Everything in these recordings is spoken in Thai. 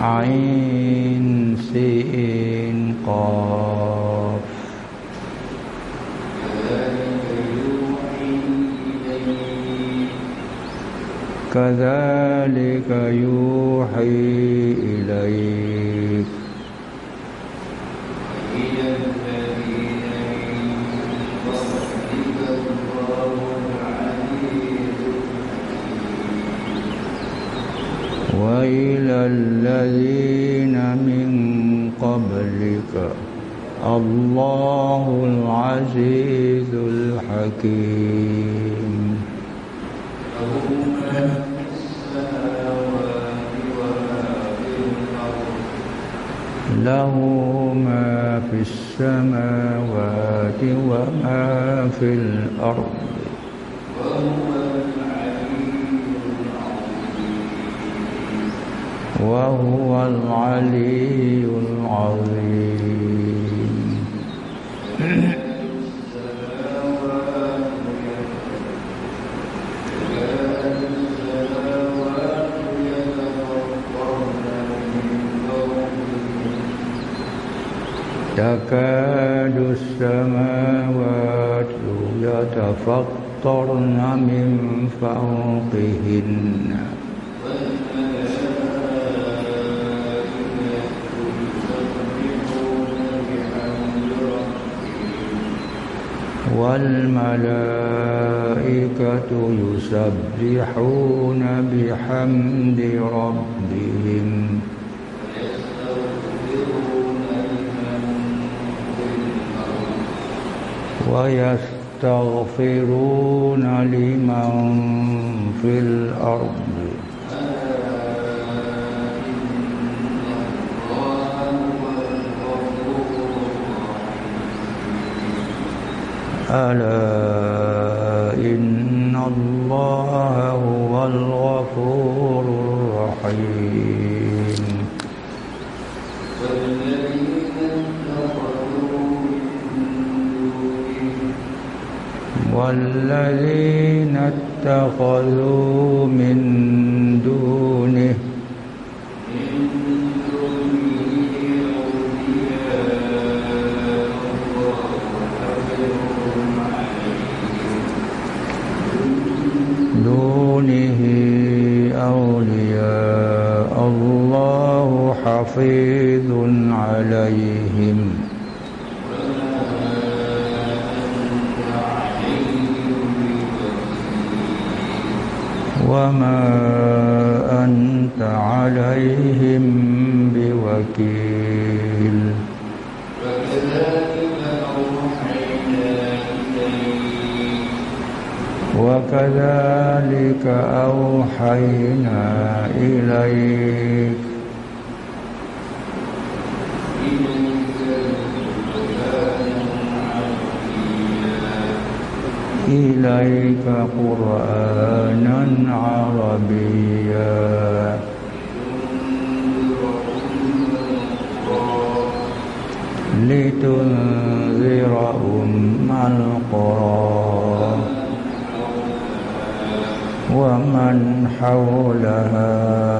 عين سين قاف. كذلك يوحي إليك وإلى الذين من قبلك. الله العزيز الحكيم. له ما في السماوات وما في الأرض. وهو العلي العظيم. تكاد السماوات يتفطرن من فوقهن. والملائكة يسبحون بحمد ربهم. ويستغفرون لمن في الأرض. ألا إن الله هو الغفور الرحيم. والذين اتخذوا من دونه حفيظ عليهم. وما أنت عليهم بوكيل. وكذلك أوحينا إليك إليك قرآنا عربيا. لتنذر أم القرى ومن حولها.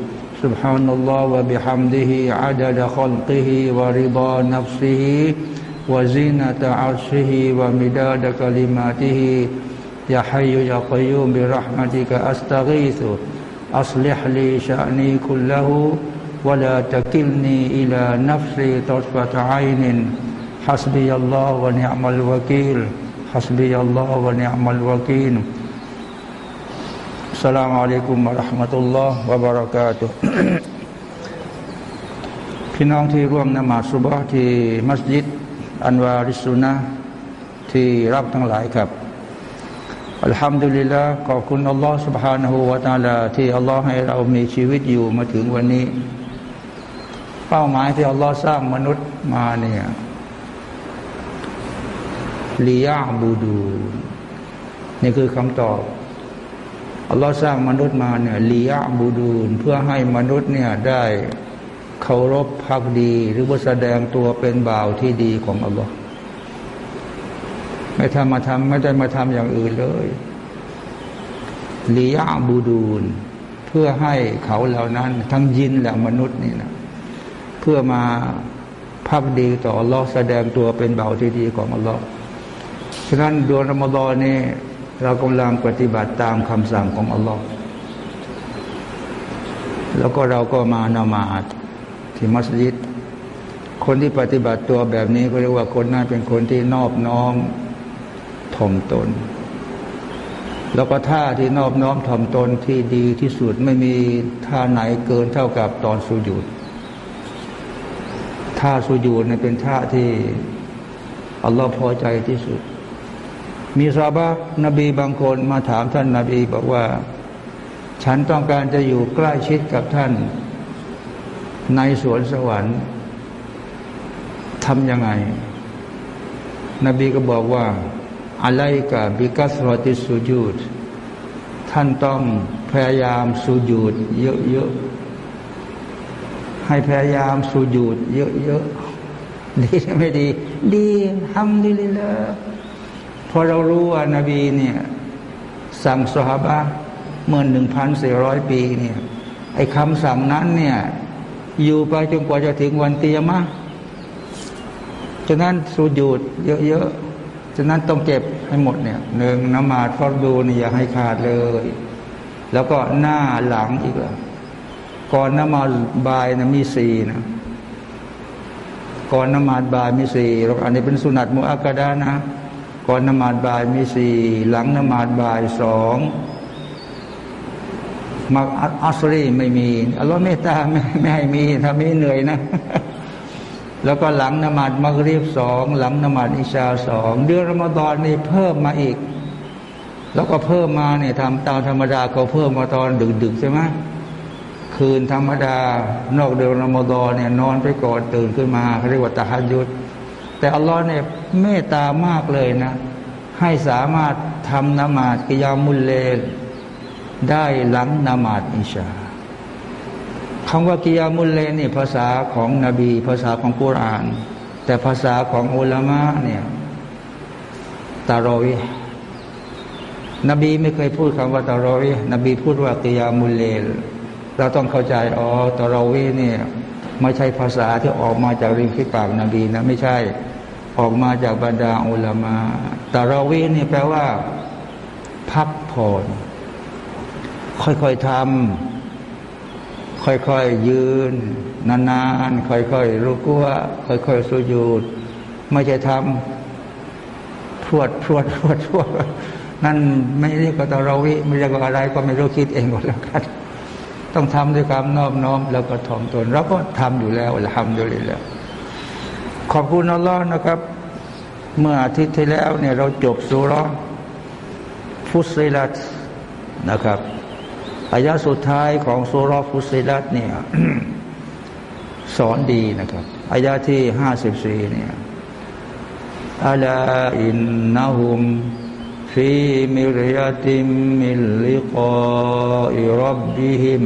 سبحان الله وبحمده عدد خلقه ورضا نفسه وزينة عرشه ومداد كلماته. يا حي يا قيوم برحمتك أستغيث. أصلح لي شأني كله ولا تكلني إلى نفسي طرفة عين. حسبي الله ونعم الوكيل. حسبي الله ونعم الوكيل. السلام عليكم ورحمة الله وبركاته พี่น้องที่ร่วมนมาสุบะที่มัสยิดอันวาริสุนะที่รับทั้งหลายครับอัลฮัมดุลิลละขอบคุณอัลลอฮ์ سبحانه และ تعالى ที่อัลลอฮ์ให้เรามีชีวิตอยู่มาถึงวันนี้ เป้าหมายที่อัลลอฮ์สร้างมนุษย์มาเนี่ยลียาบูดูนี่คือคำตอบ อัลลอฮ์สร้างมนุษย์มาเนี่ยลียาบูดูนเพื่อให้มนุษย์เนี่ยได้เคารพพักดี หรือว่าแสดงตัวเป็นบ่าวที่ดีของอัลลอฮ์ไม่ทำมาทำไม่ได้มาทำอย่างอื่นเลยลียาบูดูนเพื่อให้เขาเหล่านั้น ทั้งยินและมนุษย์นี่นะเพื่อมาพักดีต่ออัลลอฮ์แสดงตัวเป็นบ่าวที่ดีของอัลลอฮ์ฉะนั้นดือนรอมฎอนนี้ เรากำลังปฏิบัติตามคำสั่งของอัลลอฮ์แล้วก็เราก็มานมาดที่มัสยิด คนที่ปฏิบัติตัวแบบนี้ก็เรียกว่าคนนั้นเป็นคนที่นอบน้อมถ่อมตน แล้วก็ท่าที่นอบน้อมถ่อมตนที่ดีที่สุดไม่มีท่าไหนเกินเท่ากับตอนสุญูดท่าสุญูดเนี่ยเป็นท่าที่อัลลอฮ์พอใจที่สุด มีซาบะนบีบางคนมาถามท่านนาบีบอกว่า ฉันต้องการจะอยู่ใกล้ชิดกับท่าน ในสวนสวรรค์ทำยังไง นบีก็บอกว่าอะไรกับบิกัสรติสุญูดท่านต้องพยายามสุญูดเยอะๆให้พยายามสุญูดเยอะๆดีไม่ดี ดีทำดีเลย พอเรารู้ว่านาบีเนี่ยสั่งสหบะเมื่อหนึ่งพันสี่ร้อยปีเนี่ยไอ้คำสั่งนั้นเนี่ยอยู่ไปจนกว่าจะถึงวันเตียมะฉะนั้นสุญูดเยอะๆ ฉะนั้นต้องเก็บให้หมดเนี่ยหนึ่งนมาดฟอดดูนี่อย่าให้ขาดเลย แล้วก็หน้าหลังอีกละก่อนนมาบายนะมีสี่นะก่อนนมาดบายมีสี่อันนี้เป็นสุนัตมุอักดานะ ก่อนนมาดบ่ายมีสี่หลังนมาดบ่ายสองมาอัสรีไม่มีอัลลอฮ์เมตตาไม่ไม่ให้มีถ้ามีเหนื่อยนะ แล้วก็หลังนมาดมักรีบสองหลังนมาดอิชาสองเดือนรอมฎอนนี่เพิ่มมาอีก แล้วก็เพิ่มมาเนี่ยทำตามธรรมดาเขาเพิ่มมาตอนดึกๆใช่ไหมคืนธรรมดานอกเดือนรอมฎอนเนี่ยนอนไปก่อนตื่นขึ้นมาเขาเรียกว่าตะฮัดยุด แต่อัลลอฮ์เนี่ยเมตตามากเลยนะ ให้สามารถทำนมาดกิยามุลเลลได้หลังนมาดอิชาคำว่ากิยามุลเลนนี่ภาษาของนบี ภาษาของกุราน แต่ภาษาของอุลามะเนี่ยตารอวีนบีไม่เคยพูดคำว่าตารอวีนบีพูดว่ากิยามุลเลลเราต้องเข้าใจอ๋อตารอวีเนี่ยไม่ใช่ภาษาที่ออกมาจากริมฝีปากนบีนะไม่ใช่ ออกมาจากบรรดาอุลามะตารอวีนี่แปลว่า พักผ่อน ค่อยๆทำค่อยๆยืน นานๆ ค่อยๆรู้กัวค่อยๆสุญูดไม่ใช่ทำพรวดพรวดพรวดพรวดนั่นไม่เรียกว่าตเราวิไม่เรียกว่าอะไรก็ไม่รู้คิดเองก็แล้วกันต้องทำด้วยความนอบน้อมแล้วก็ถ่อมตนเราก็ทำอยู่แล้วทำอยู่แล้ว ขอบคุณอัลลอฮ์นะครับ เมื่ออาทิตย์ที่แล้วเนี่ยเราจบสุรفصلت นะครับอายะสุดท้ายของซูเราะฮฺ فصلت เนี่ยสอนดีนะครับอายะที่ห้าสิบสี่เนี่ยألا إنهم في مرية من لقاء ربهم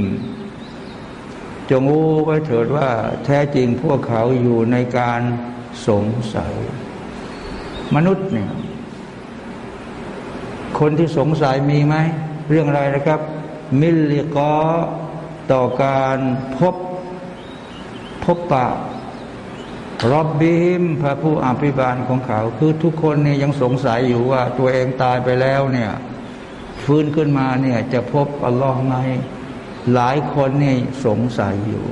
จงรู้ไว้เถิดว่าแท้จริงพวกเขาอยู่ในการ สงสัย มนุษย์เนี่ย คนที่สงสัยมีไหม เรื่องอะไรนะครับ มิลลิกอต่อการพบพบปะรอบบิมพระผู้อภิบาลของเขา คือทุกคนเนี่ยยังสงสัยอยู่ว่า ตัวเองตายไปแล้วเนี่ย ฟื้นขึ้นมาเนี่ยจะพบอัลลอฮ์ไหมหลายคนเนี่ยสงสัยอยู่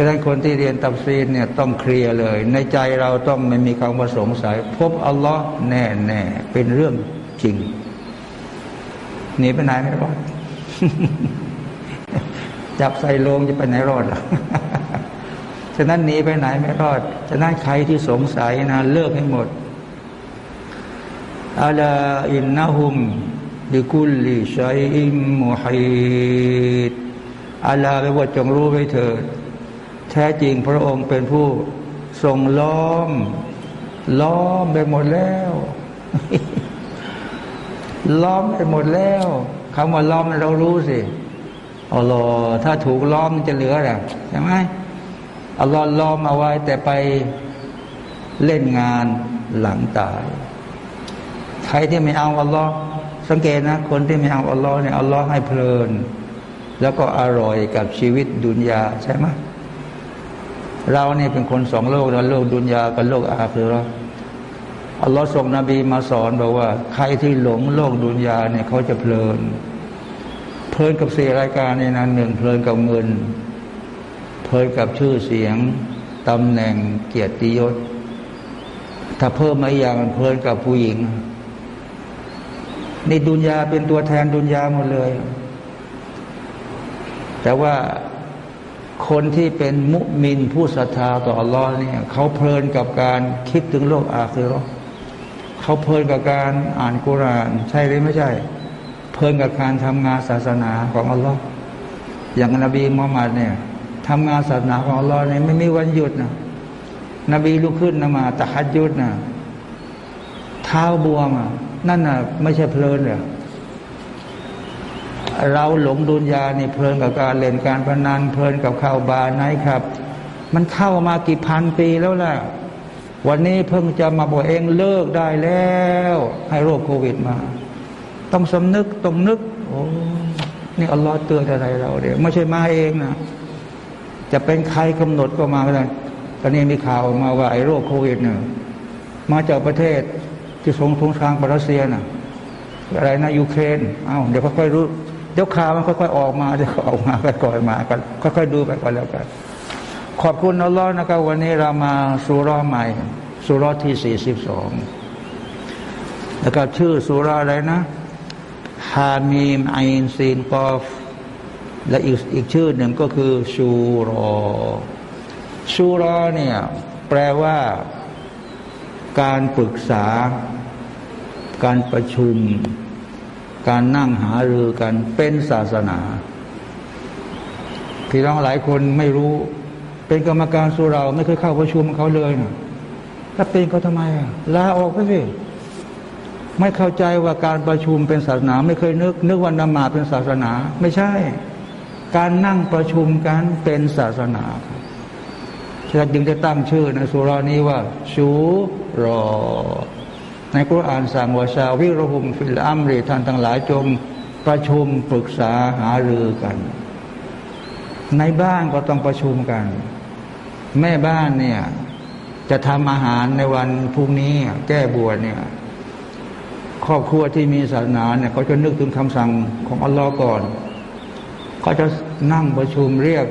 ะนั้นคนที่เรียนตับซีนเนี่ยต้องเคลียร์เลย ในใจเราต้องไม่มีคำว่าสงสัย พบอัลลอฮ์แน่แน่เป็นเรื่องจริงหนีไปไหนไม่รอดจับใส่โลงจะไปไหนรอดล่ะฉะนั้นหนีไปไหนไม่รอด ฉะนั้นใครที่สงสัยนะเลิกให้หมดอัลาอินนะฮุมดิคุลลิชัยอิมมุฮิดอัลลาไปว่าจงรู้ไว้เถิด แท้จริงพระองค์เป็นผู้ทรงล้อม ล้อมไปหมดแล้ว ล้อมไปหมดแล้วคำว่าล้อมเรารู้สิอัลลอฮ์ถ้าถูกล้อมจะเหลืออะไรใช่ไหมอัลลอฮ์ล้อมเอาไว้ แต่ไปเล่นงานหลังตาย ใครที่ไม่เอาอัลลอฮ์สังเกตนะ คนที่ไม่เอาอัลลอฮ์เนี่ยอัลลอฮ์ให้เพลิน แล้วก็อร่อยกับชีวิตดุนยาใช่ไหม เราเนี่ยเป็นคนสองโลกนะโลกดุนยากับโลกอาคือเราอัลลอฮ์ส่งนบีมาสอนบอกว่า ใครที่หลงโลกดุนยาเนี่ยเขาจะเพลิน เพลินกับสี่รายการในนั้นหนึ่งเพลินกับเงิน เพลินกับชื่อเสียงตำแหน่งเกียรติยศ ถ้าเพิ่มมาอย่างเพลินกับผู้หญิงในดุนยาเป็นตัวแทนดุนยาหมดเลย แต่ว่า คนที่เป็นมุมินผู้ศรัทธาต่ออัลลอฮ์เนี่ยเขาเพลินกับการคิดถึงโลกอาคือเขาเพลินกับการอ่านกุราน ใช่หรือไม่ใช่ เพลินกับการทำงานศาสนาของอัลลอฮ์อย่างนบีมุฮัมมัดเนี่ยทำงานศาสนาของอัลลอฮ์เนี่ยไม่มีวันหยุดนะนบีลุกขึ้นนมาตะฮัดยุดนะเท้าบวมอะนั่นน่ะ ไม่ใช่เพลินเลย เราหลงดุนยานี่เพลินกับการเล่นการพนันเพลินกับข้าวบาร์ไนครับ มันเข้ามากี่พันปีแล้วล่ะ วันนี้เพิ่งจะมาบอกเองเลิกได้แล้ว ให้โรคโควิดมา ต้องสำนึกต้องนึก โอ้นี่อัลลอฮ์เตือนอะไรเราเดี๋ยวไม่ใช่มาเองนะจะเป็นใครกำหนดก็มาได้ตอนนี้มีข่าวมาว่าไอ้โรคโควิดเนี่ยมาจากประเทศที่สงสงครามรัสเซียน่ะอะไรนะยูเครนเอา้าเดี๋ยวค่อยๆรู้ เดี๋ยวข่าวมันค่อยๆออกมาเดี๋ยวออกมาค่อยๆมากันค่อยๆดูไปก่อนแล้วกัน ขอบคุณอัลลอฮ์นะครับ วันนี้เรามาสุรอใหม่สุรอที่สี่สิบสองแล้วก็ชื่อสุราอะไรนะฮามีมไอน์ซีนกอฟและอีกอีกชื่อหนึ่งก็คือชูรอชูรอเนี่ยแปลว่าการปรึกษา การประชุม การนั่งหารือกันเป็นศาสนาพี่น้องหลายคนไม่รู้ เป็นกรรมการสุเราไม่เคยเข้าประชุมเขาเลยนะถ้าเป็นเขาทำไมอะลาออกไปสิไม่เข้าใจว่าการประชุมเป็นศาสนา ไม่เคยนึก นึกวันนมาเป็นศาสนา ไม่ใช่ การนั่งประชุมกันเป็นศาสนาฉะนั้นจึงจะตั้งชื่อในสุรานี้ว่าชูรอ ในกุรอานสั่งว่าชาวิรหุมฟิลอัมรีท่านทั้งหลายจงประชุมปรึกษาหารือกัน ในบ้านก็ต้องประชุมกัน แม่บ้านเนี่ยจะทำอาหารในวันพรุ่งนี้แก้บวชเนี่ยครอบครัวที่มีศาสนาเนี่ยเขาจะนึกถึงคำสั่งของอัลลอฮ์ก่อนเขาจะนั่งประชุมเรียก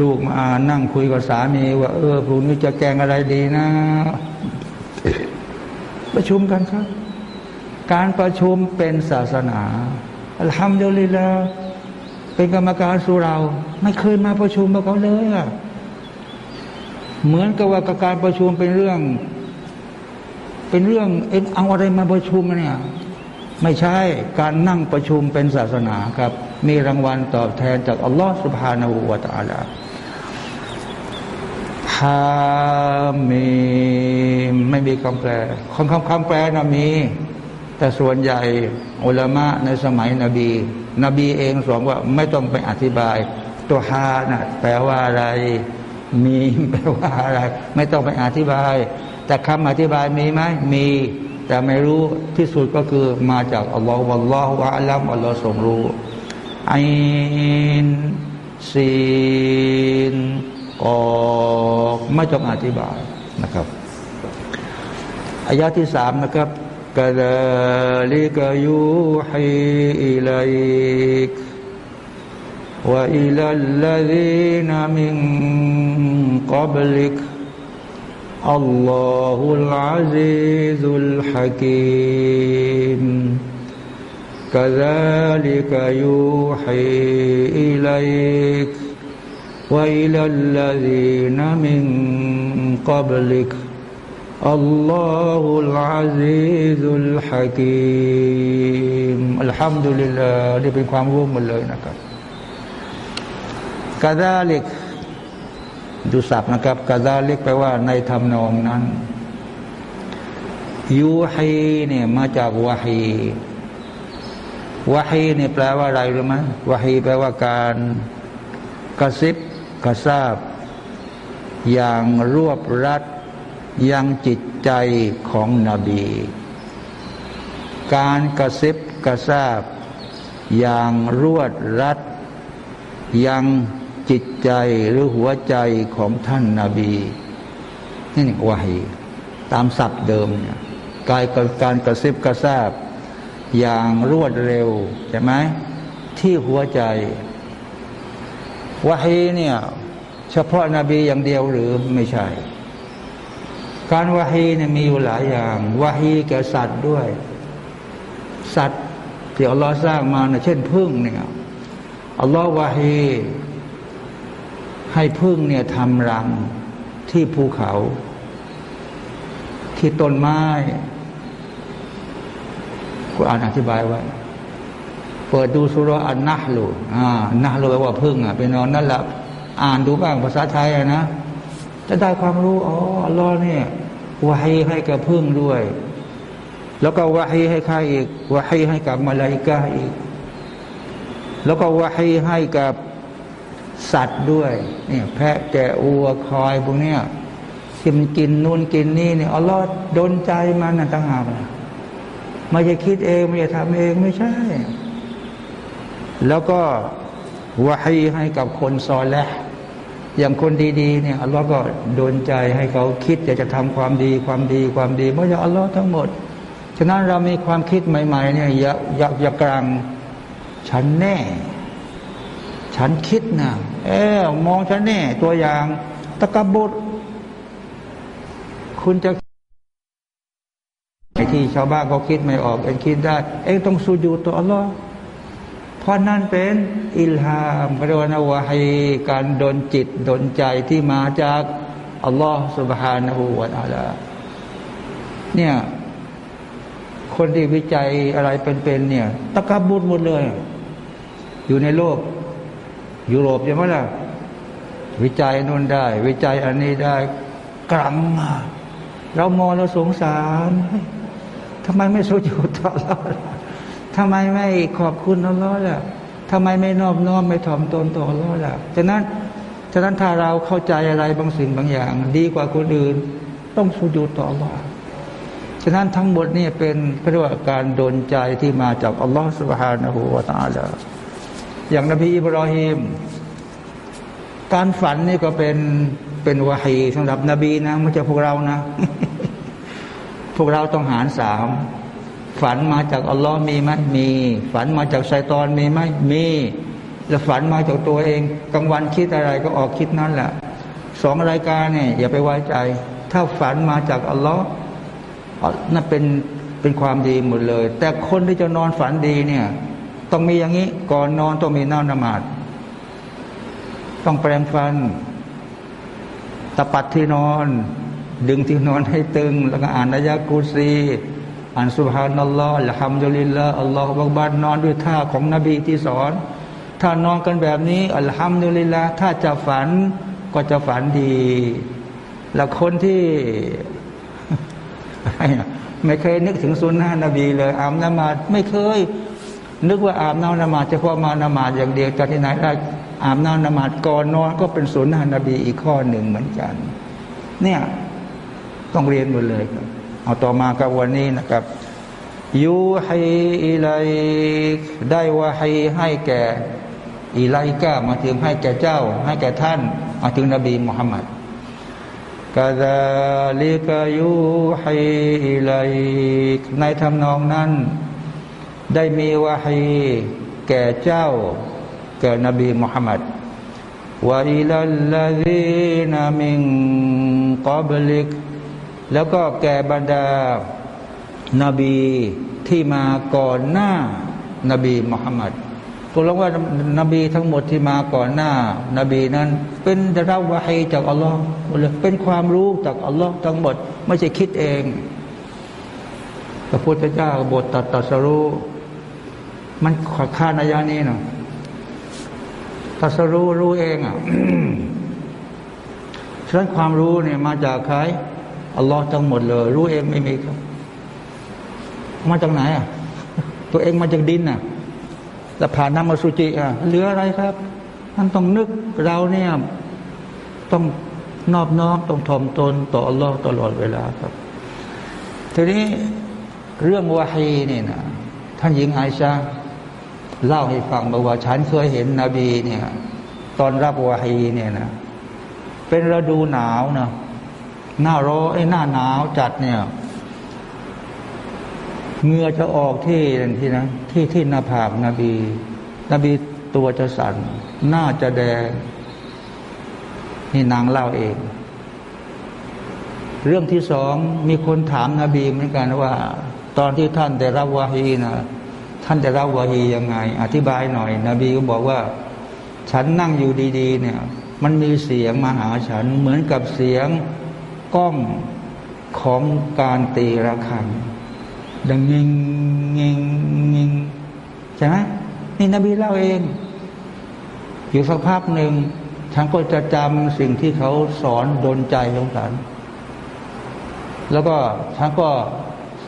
ลูกมานั่งคุยกับสามีว่า เออพรุ่งนี้จะแกงอะไรดีนะ ประชุมกันครับ การประชุมเป็นศาสนาอัลฮัมดุลิลละเป็นกรรมการสุเรา ไม่เคยมาประชุมกับเขาเลยอะเหมือนกับว่าการประชุมเป็นเรื่อง เป็นเรื่องเอ็นเอาอะไรมาประชุมเนี่ยไม่ใช่การนั่งประชุมเป็นศาสนาครับ มีรางวัลตอบแทนจากอัลลอฮฺสุบฮานาหูวาตาลา ฮามีไม่มีคำแปลคำคำคำแปลนะมี แต่ส่วนใหญ่อุลามะในสมัยนบี นบีเองสอนว่าไม่ต้องไปอธิบาย ตัวฮานะแปลว่าอะไรมีแปลว่าอะไร ไม่ต้องไปอธิบาย แต่คำอธิบายมีไหมมี แต่ไม่รู้ที่สุดก็คือมาจากอัลลอฮฺวัลลอฮฺวะอัลลัมอัลลอฮฺทรงรู้อินซีน ออกไม่ต้องอธิบายนะครับอายะที่สามนะครับกะลาลิกยูฮีอิลัยก وإلى الذين من قبلك الله العزيز الحكيم كذلك يوحي إليك وإلى الذين من قبلك الله العزيز الحكيم الحمد لله นี่เป็นความรู้หมดเลยนะครับกาดาลิกดูศัพท์นะครับกาซาเล็กแปลว่าในทำนองนั้นยูฮีเนี่ยมาจากวาฮีวาฮีเนี่ยแปลว่าอะไรรู้ไหมวาฮีแปลว่าการกระซิบ กระซาบ อย่างรวบรัดยังจิตใจของนบี การกระซิบกระซาบ อย่างรวดรัดยังจิตใจหรือหัวใจของท่านนาบีนี่วาฮีตามศัพท์เดิมเนี่ยกายการกระซิบกระซาบ อย่างรวดเร็วใช่ไหมที่หัวใจ วาฮีเนี่ยเฉพาะนาบีอย่างเดียวหรือไม่ใช่ การวาฮีเนี่ยมีอยู่หลายอย่างวาฮีแก่สัตว์ด้วย สัตว์ที่อัลลอฮ์สร้างมาเนี่ยเช่นพึ่งเนี่ยอัลลอฮ์วาฮีให้พึ่งเนี่ยทำรังที่ภูเขา ที่ต้นไม้กูอ่านอธิบายไว้ ปิดดูสุรอันนะลูอ่านะลูแปลว่าพึ่งอะไปนอนนั่นแหละอ่านดูบ้างภาษาไทยอะนะจะได้ความรู้อ๋ออัลลอฮ์เนี่ยวาฮีให้กับพึ่งด้วย แล้วก็วาฮีให้ใครอีกวาฮีให้กับมาลาอิกาอีก แล้วก็วาฮีให้กับสัตว์ด้วยเนี่ยแพะแกะอัวคอยพวกเนี้ยที่มันกินนู่นกินนี่เนี่ยอัลลอฮ์ดนใจมันนะต่างหากนะไม่ใช่คิดเองไม่ใช่ทำเองไม่ใช่ แล้วก็วาฮีให้กับคนซอและอย่างคนดีๆเนี่ยอัลลอฮ์ก็โดนใจให้เขาคิดอยากจะทำความดีความดีความดีไม่ใช่อัลลอฮ์ทั้งหมด ฉะนั้นเรามีความคิดใหม่ๆเนี่ยอย่าอย่าอย่ากลางฉันแน่ ฉันคิดนะเออมองฉันแน่ตัวอย่างตะกบดคุณจะไอ้ที่ชาวบ้านเขาคิดไม่ออกเองคิดได้ เองต้องสูญูตัวอัลลอฮ์ เพราะนั่นเป็นอิลฮามพระวนาวะให้การดนจิตดนใจที่มาจากอัลลอฮ์ سبحانه และ تعالى เนี่ย คนที่วิจัยอะไรเป็นๆเนี่ย ตะกบุดหมดเลย อยู่ในโลกยุโรปใช่ไหมล่ะ วิจัยนู่นได้ วิจัยอันนี้ได้กลังมาเรามองเราสงสารทำไมไม่สู้อยู่ต่อเ ราทำไมไม่ขอบคุณอัลลอฮ์ล่ะทำไมไม่นอบน้อมไม่ถ่อมตนต่ออัลลอฮ์ล่ะฉะนั้นฉะนั้นถ้าเราเข้าใจอะไรบางสิ่งบางอย่าง ดีกว่าคนอื่น ต้องสู้อยู่ต่ออัลลอฮ์ฉะนั้นทั้งหมดนี่เป็นเรียกว่าการโดนใจที่มาจากอัลลอฮ์สุบฮานะฮูวาตาลาอย่างนบีอิบรอฮิมการฝันนี่ก็เป็นเป็นวาฮีสำหรับนบีนะไม่ใช่พวกเรานะ พวกเราต้องหารสาม ฝันมาจากอัลลอฮ์มีไหมมี ฝันมาจากชัยตอนมีไหมมี แล้วฝันมาจากตัวเองกลางวันคิดอะไรก็ออกคิดนั่นแหละสองรายการเนี่ยอย่าไปไว้ใจ ถ้าฝันมาจากอัลลอฮ์นั่นเป็นเป็นความดีหมดเลย แต่คนที่จะนอนฝันดีเนี่ย ต้องมีอย่างนี้ ก่อนนอนต้องมีน้านมาดต้องแปรงฟันตะปัดที่นอน ดึงที่นอนให้ตึง แล้วก็อ่านอายะกูซี อันสุบฮานัลลอฮ์อัลฮัมดุลิลลาอัลลอฮฺบักบัดนอนด้วยท่าของนบีที่สอน ถ้านอนกันแบบนี้อัลฮัมดุลิลลาถ้าจะฝันก็จะฝันดี แล้วคนที่ไม่เคยนึกถึงสุนนะนบีเลยอามนมาดไม่เคย นึกว่าอาบน้ำนมาดเฉพาะมานมาดอย่างเดียวจากที่ไหนได้อาบน้ำนมาดก่อนนอนก็เป็นสุนนะนบีอีกข้อหนึ่งเหมือนกัน เนี่ยต้องเรียนหมดเลยครับ เอาต่อมากับวันนี้นะครับ ยูให้อิไลได้ว่าให้ให้แก่อิไลกามาถึงให้แก่เจ้า ให้แก่ท่าน มาถึงนบีมุฮัมมัดกาดาลิกายูให้อิไลในทำนองนั้น ได้มีวาให้แก่เจ้าแก่นบีมุฮัมมัดวะอิลัลลซีนมิงกับลิก แล้วก็แก่บรรดานาบีที่มาก่อนหน้านาบีมุฮัมมัดตัวลงว่านาบีทั้งหมดที่มาก่อนหน้านาบีนั้น เป็นได้รับวาฮีจากอัลลอฮ์หมดเลยเป็นความรู้จากอัลลอฮ์ทั้งหมด ไม่ใช่คิดเองพระพุทธเจ้าบทตัดตัสรู้มันขอค่านายานี้เนาะตัสรู้รู้เองอะฉะนั้นความรู้เนี่ยมาจากใคร อัลลอฮ์ทั้งหมดเลย รู้เองไม่มีครับ มาจากไหนอะ ตัวเองมาจากดินอะแล้วผ่านน้ำมาสุจิอะเหลืออะไรครับมันต้องนึกเราเนี่ยต้องนอบน้อมต้องถ่อมตนต่ออัลลอฮ์ตลอดเวลาครับ ทีนี้เรื่องวาฮีนี่นะท่านหญิงไอชาเล่าให้ฟังบอกว่าฉันเคยเห็นนบีเนี่ย ตอนรับวาฮีเนี่ยนะเป็นฤดูหนาวนะ หน้าร้อนไอ้หน้าหนาวจัดเนี่ยเงื่อจะออกที่ที่นะที่ที่หน้าผากนบี นบีตัวจะสัน่นหน้าจะแดงนี่นางเล่าเอง เรื่องที่สองมีคนถามนาบีเหมือนกันว่า ตอนที่ท่านได้รับวาฮีนะท่านได้รับวาฮียังไง อธิบายหน่อย นบีก็บอกว่า ฉันนั่งอยู่ดี ๆ เนี่ย มันมีเสียงมาหาฉันเหมือนกับเสียง กล้องของการตีระฆัง ดังเงิงเงิงเงิงใช่ไหมนี่นบีเล่าเอง อยู่สักพักหนึ่งฉันก็จะจำสิ่งที่เขาสอนโดนใจของฉัน แล้วก็ฉันก็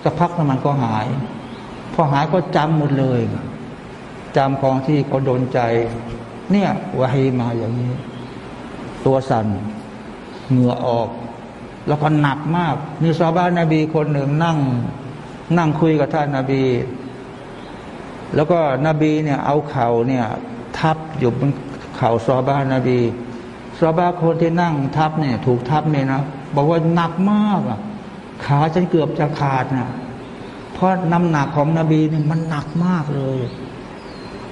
สักพักน้มันก็หาย พอหายก็จำหมดเลยจำของที่เขาโดนใจ เนี่ยวาฮีมาอย่างนี้ ตัวสั่นเหงื่อออก แล้วก็หนักมาก มีซาบ้านาบีคนหนึ่งนั่ง นั่งคุยกับท่านนาบี แล้วก็นบีเนี่ยเอาเข่าเนี่ยทับอยู่บนเข่าซาบ้านาบีซาบ้าคนที่นั่งทับเนี่ยถูกทับเนี่ยนะบอกว่าหนักมากอะขาฉันเกือบจะขาดนะเพราะน้ำหนักของนบีเนี่ยมันหนักมากเลย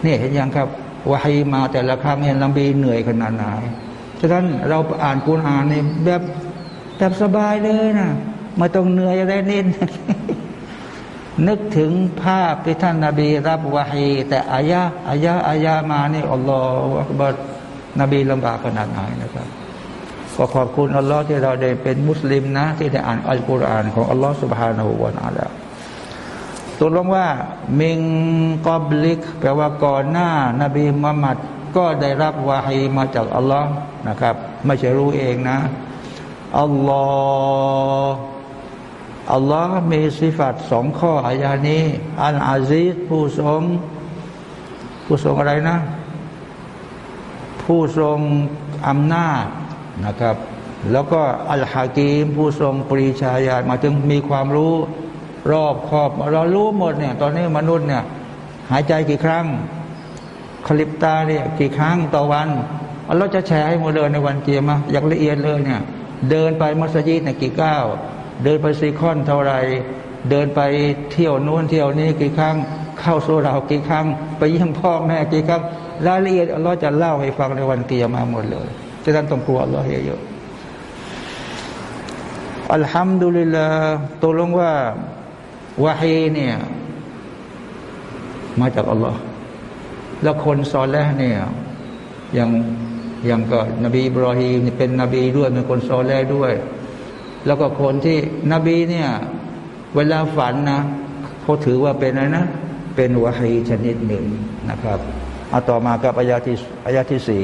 นี่เห็นยังครับวาฮีมาแต่ละครั้งเนี่ยนบีเหนื่อยขนาดไหนฉะนั้นเราอ่านกุรอานในแบบ แบบสบายเลยนะไม่ต้องเหนื่อยอะไรนิดนึกถึงภาพที่ท่านนาบีรับวาฮีแต่อายะอายะอายะมานี่อัลลอฮฺอักบัดนบีลำบากขนาดไหนนะครับก็ขอบคุณอัลลอฮ์ที่เราได้เป็นมุสลิมนะ ที่ได้อ่านอัลกุรอานของอัลลอฮ์สุบฮานาหูวานาแล้วตัวลงว่ามิงกอบลิก แปลว่าก่อนหน้านบีมุฮัมมัดก็ได้รับวาฮีมาจากอัลลอฮ์นะครับ ไม่ใช่รู้เองนะ อัลลอฮ์อัลลอฮ์มีสิฟัตสองข้ออายานี้ อันอาซิสผู้ทรงผู้ทรงอะไรนะ ผู้ทรงอำนาจนะครับ แล้วก็อัลฮากีม ผู้ทรงปรีชาญาณมาถึงมีความรู้รอบขอบเรารู้หมดเนี่ย ตอนนี้มนุษย์เนี่ย หายใจกี่ครั้ง คลิปตาเนี่ยกี่ครั้งต่อวันเราจะแชร์ให้หมดเลยในวันเกียร์มาอย่างละเอียดเลยเนี่ย เดินไปมัสยิดในกี่ก้าวเดินไปซีคอนเท่าไรเดินไปเที่ยวนู้นเที่ยวนี้กี่ครั้ง เข้าสู่เรากี่ครั้ง ไปเยี่ยมพ่อแม่กี่ครั้งรายละเอียดอัลลอฮ์จะเล่าให้ฟังในวันเกียรมาหมดเลยจะนั้นต้องกลัวอัลลอฮ์เยอะอัลฮัมดุลิลลาตกลงว่าวาฮีเนี่ยมาจากอัลลอฮ์แล้วคนซอลแล้วเนี่ยยัง อย่างก็นบีบรอฮีมเป็นนบีด้วยเป็นคนซอแลด้วย แล้วก็คนที่นบีเนี่ยเวลาฝันนะเขาถือว่าเป็นอะไรนะ เป็นวะฮีชนิดหนึ่งนะครับเอาต่อมากับอายาที่อายาที่สี่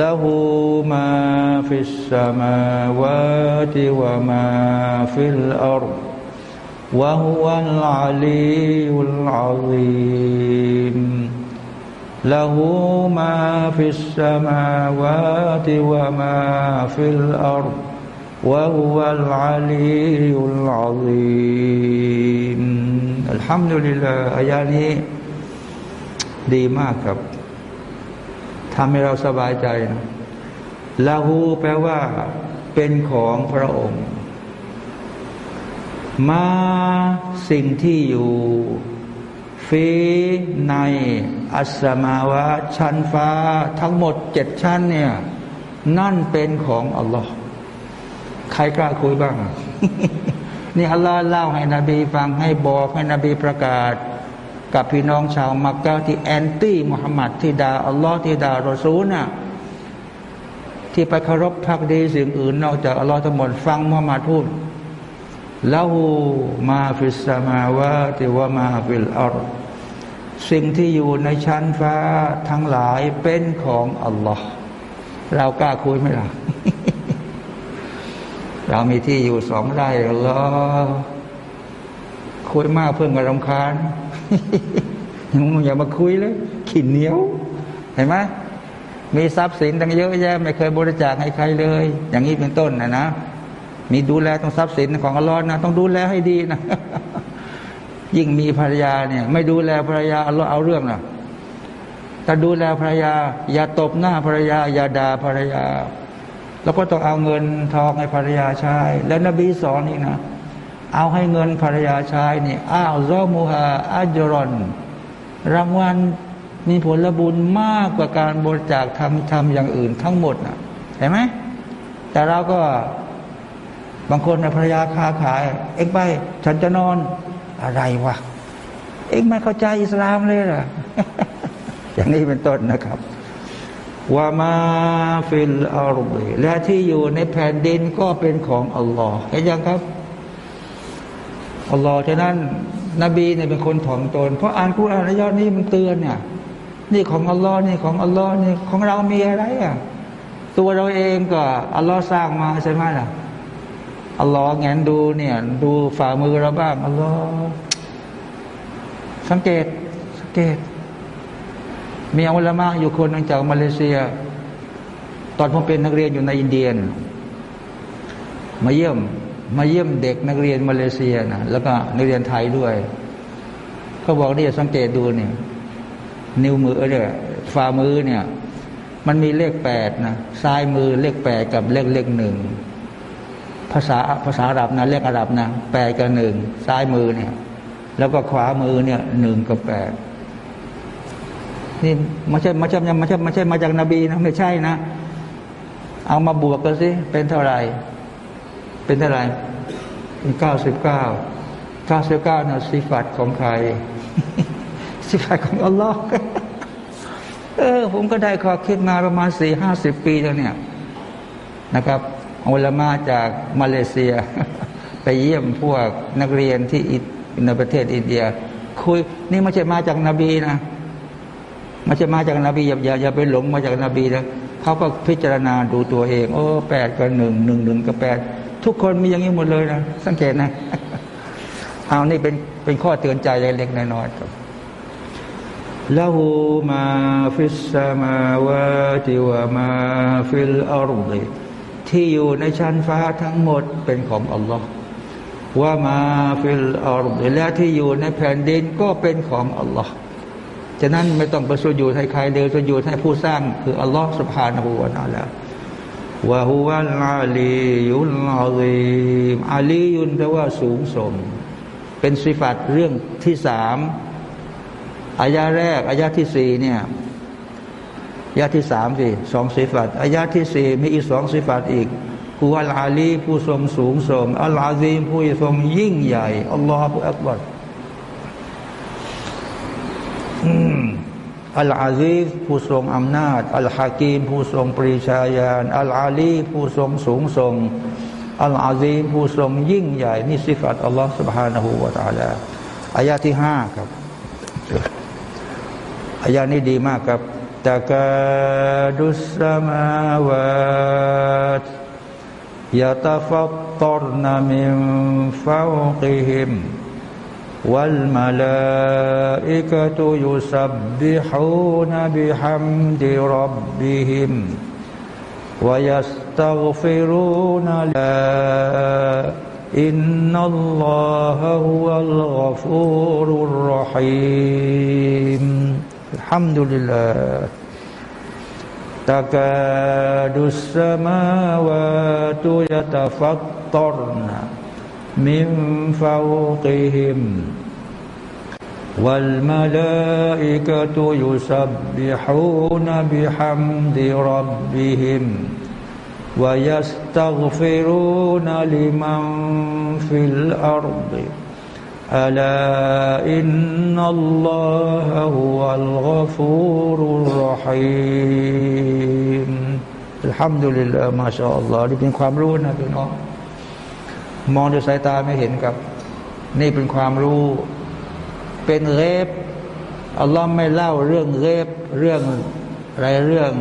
له ما في السماوات وما في الأرض وهو العلي العظيم له ما في السماوات وما في الأرض وهو العلي العظيم الحمد لله อายานี้ดีมากครับทำให้เราสบายใจลาหูแปลว่าเป็นของพระองค์ มาสิ่งที่อยู่ ฟีในอัสมาวะชั้นฟ้า ทั้งหมดเจ็ดชั้นเนี่ย นั่นเป็นของอัลลอฮ์ใครกล้าคุยบ้าง นี่อัลลอฮ์เล่าให้นบีฟังให้บอกให้นบีประกาศ กับพี่น้องชาวมักกะที่แอนตี้มุฮัมมัดที่ด่าอัลลอฮ์ที่ด่ารอซูลน่ะที่ไปเคารพภักดีสิ่งอื่น นอกจากอัลลอฮ์ทั้งหมดฟังมุฮัมมัดพูด له ما في السماوات وما في الأرض สิ่งที่อยู่ในชั้นฟ้าทั้งหลายเป็นของอัลลอฮ์เรากล้าคุยไหมล่ะ เรามีที่อยู่สองไร่อัลลอฮ์คุยมากเพื่อนกับรำคาญมึงอย่ามาคุยเลยขินเหนียว เห็นไหมมีทรัพย์สินตั้งเยอะแยะ ไม่เคยบริจาคให้ใครเลย อย่างนี้เป็นต้นนะนะ มีดูแลต้องทรัพย์สินของอัลลอฮ์นะต้องดูแลให้ดีนะยิ่งมีภรรยาเนี่ย ไม่ดูแลภรรยาอัลลอฮ์เอาเรื่องนะแต่ดูแลภรรยา อย่าตบหน้าภรรยา อย่าด่าภรรยา แล้วก็ต้องเอาเงินทองให้ภรรยาใช้แล้วนบีสอนนี่นะเอาให้เงินภรรยาใช้นี่อ้าวซอมูฮาอัจรอนรางวัลมีผลบุญมากกว่าการบริจาคทำทำอย่างอื่นทั้งหมดนะเห็นไหมแต่เราก็ บางคนภรรยาค้าขาย เอ็งไป ฉันจะนอนอะไรวะ เอ็งไม่เข้าใจอิสลามเลยล่ะอย่างนี้เป็นต้นนะครับوما في الأرض และที่อยู่ในแผ่นดินก็เป็นของอัลลอฮ์เห็นยังครับอัลลอฮ์ฉะนั้น นบีเนี่ยเป็นคนถ่อมตน เพราะอ่านกุรอานยอดนี้มันเตือนเนี่ยนี่ของอัลลอฮ์นี่ของอัลลอฮ์นี่ของเรามีอะไรอะตัวเราเองก็อัลลอฮ์สร้างมาใช่ไหมล่ะ อัลลอฮ์แหงนดูเนี่ย ดูฝ่ามือเราบ้างอัลลอฮ์สังเกตสังเกต มีอัลลามะอยู่คนหนึ่งจากมาเลเซีย ตอนผมเป็นนักเรียนอยู่ในอินเดียมาเยี่ยมมาเยี่ยมเด็กนักเรียนมาเลเซียนะแล้วก็นักเรียนไทยด้วยเขาบอกเนี่ยสังเกตดูเนี่ย นิ้วมือเนี่ยฝ่ามือเนี่ย มันมีเลขแปดนะซ้ายมือเลขแปดกับเลขเลขหนึ่ง ภาษาภาษาอาหรับนะเรียกอาหรับนะแปดกับหนึ่งซ้ายมือเนี่ย แล้วก็ขวามือเนี่ยหนึ่งกับแปดนี่ไม่ใช่ไม่ใช่ไม่ใช่ไม่ใช่มาจากนบีนะไม่ใช่นะ เอามาบวกกันสิเป็นเท่าไหร่ เป็นเท่าไหร่เก้าสิบเก้าเก้าสิบเก้าเนี่ยสิฟัตของใครสิฟัตของอัลลอฮ์เออ ผมก็ได้ข้อคิดมาประมาณสี่ห้าสิบปีแล้วเนี่ยนะครับ อุลมาจากมาเลเซีย ไปเยี่ยมพวกนักเรียนที่ในประเทศอินเดีย คุยนี่ไม่ใช่มาจากนาบีนะไม่ใช่มาจากนาบีอย่าอย่าอย่าไปหลงมาจากนาบีนะเขาก็พิจารณาดูตัวเองโอ้แปดกับหนึ่งหนึ่งหนึ่งกับแปดทุกคนมีอย่างนี้หมดเลยนะสังเกตนะเอานี่เป็นเป็นข้อเตือนใจเล็กๆน้อยๆครับละหูมาفي السماوات وما في الأرض ที่อยู่ในชั้นฟ้าทั้งหมดเป็นของอัลลอฮ์وما في الأرض และที่อยู่ในแผ่นดินก็เป็นของอัลลอฮ์ฉะนั้นไม่ต้องไปสุญูดให้ใครเดียวสุญูดให้ผู้สร้าง คืออัลลอฮ์سبحانه وتعالى وهو العلي العظيم علي แปลว่าสูงส่งเป็นสิฟัตเรื่องที่สามอายาแรกอายาที่สี่เนี่ย ยาที่สามสิสองสิฟัตอายาที่สี่มีอีกสองสิฟัตอีกผู้อัลอาลีผู้ทรงสูงส่งอัลอาซีมผู้ทรงยิ่งใหญ่อัลลอฮฺผู้อักบัรอัลอาซีฟผู้ทรงอำนาจอัลฮากีมผู้ทรงปริชาญาณอัลอาลีผู้ทรงสูงส่ง อัลอาซีมผู้ทรงยิ่งใหญ่นี่สิฟัตอัลลอฮ์ سبحانه และ تعالى อายาที่ห้าครับอายานี้ดีมากครับ تكاد السماوات يتفطرن من فوقهم والملائكة يسبحون بحمد ربهم ويستغفرون لا إن الله هو الغفور الرحيم الحمد لله. تكاد السماوات يتفطرن من فوقهم والملائكة يسبحون بحمد ربهم ويستغفرون لمن في الأرض. ألا إن الله هو الغفور الرحيم الحمد لله ما شاء الله นี่เป็นความรู้นะพี่น้องมองด้วยสายตาไม่เห็นครับ นี่เป็นความรู้ เป็นเรบอัลลอฮ์ไม่เล่าเรื่องเรบเรื่องอะไรเรื่อง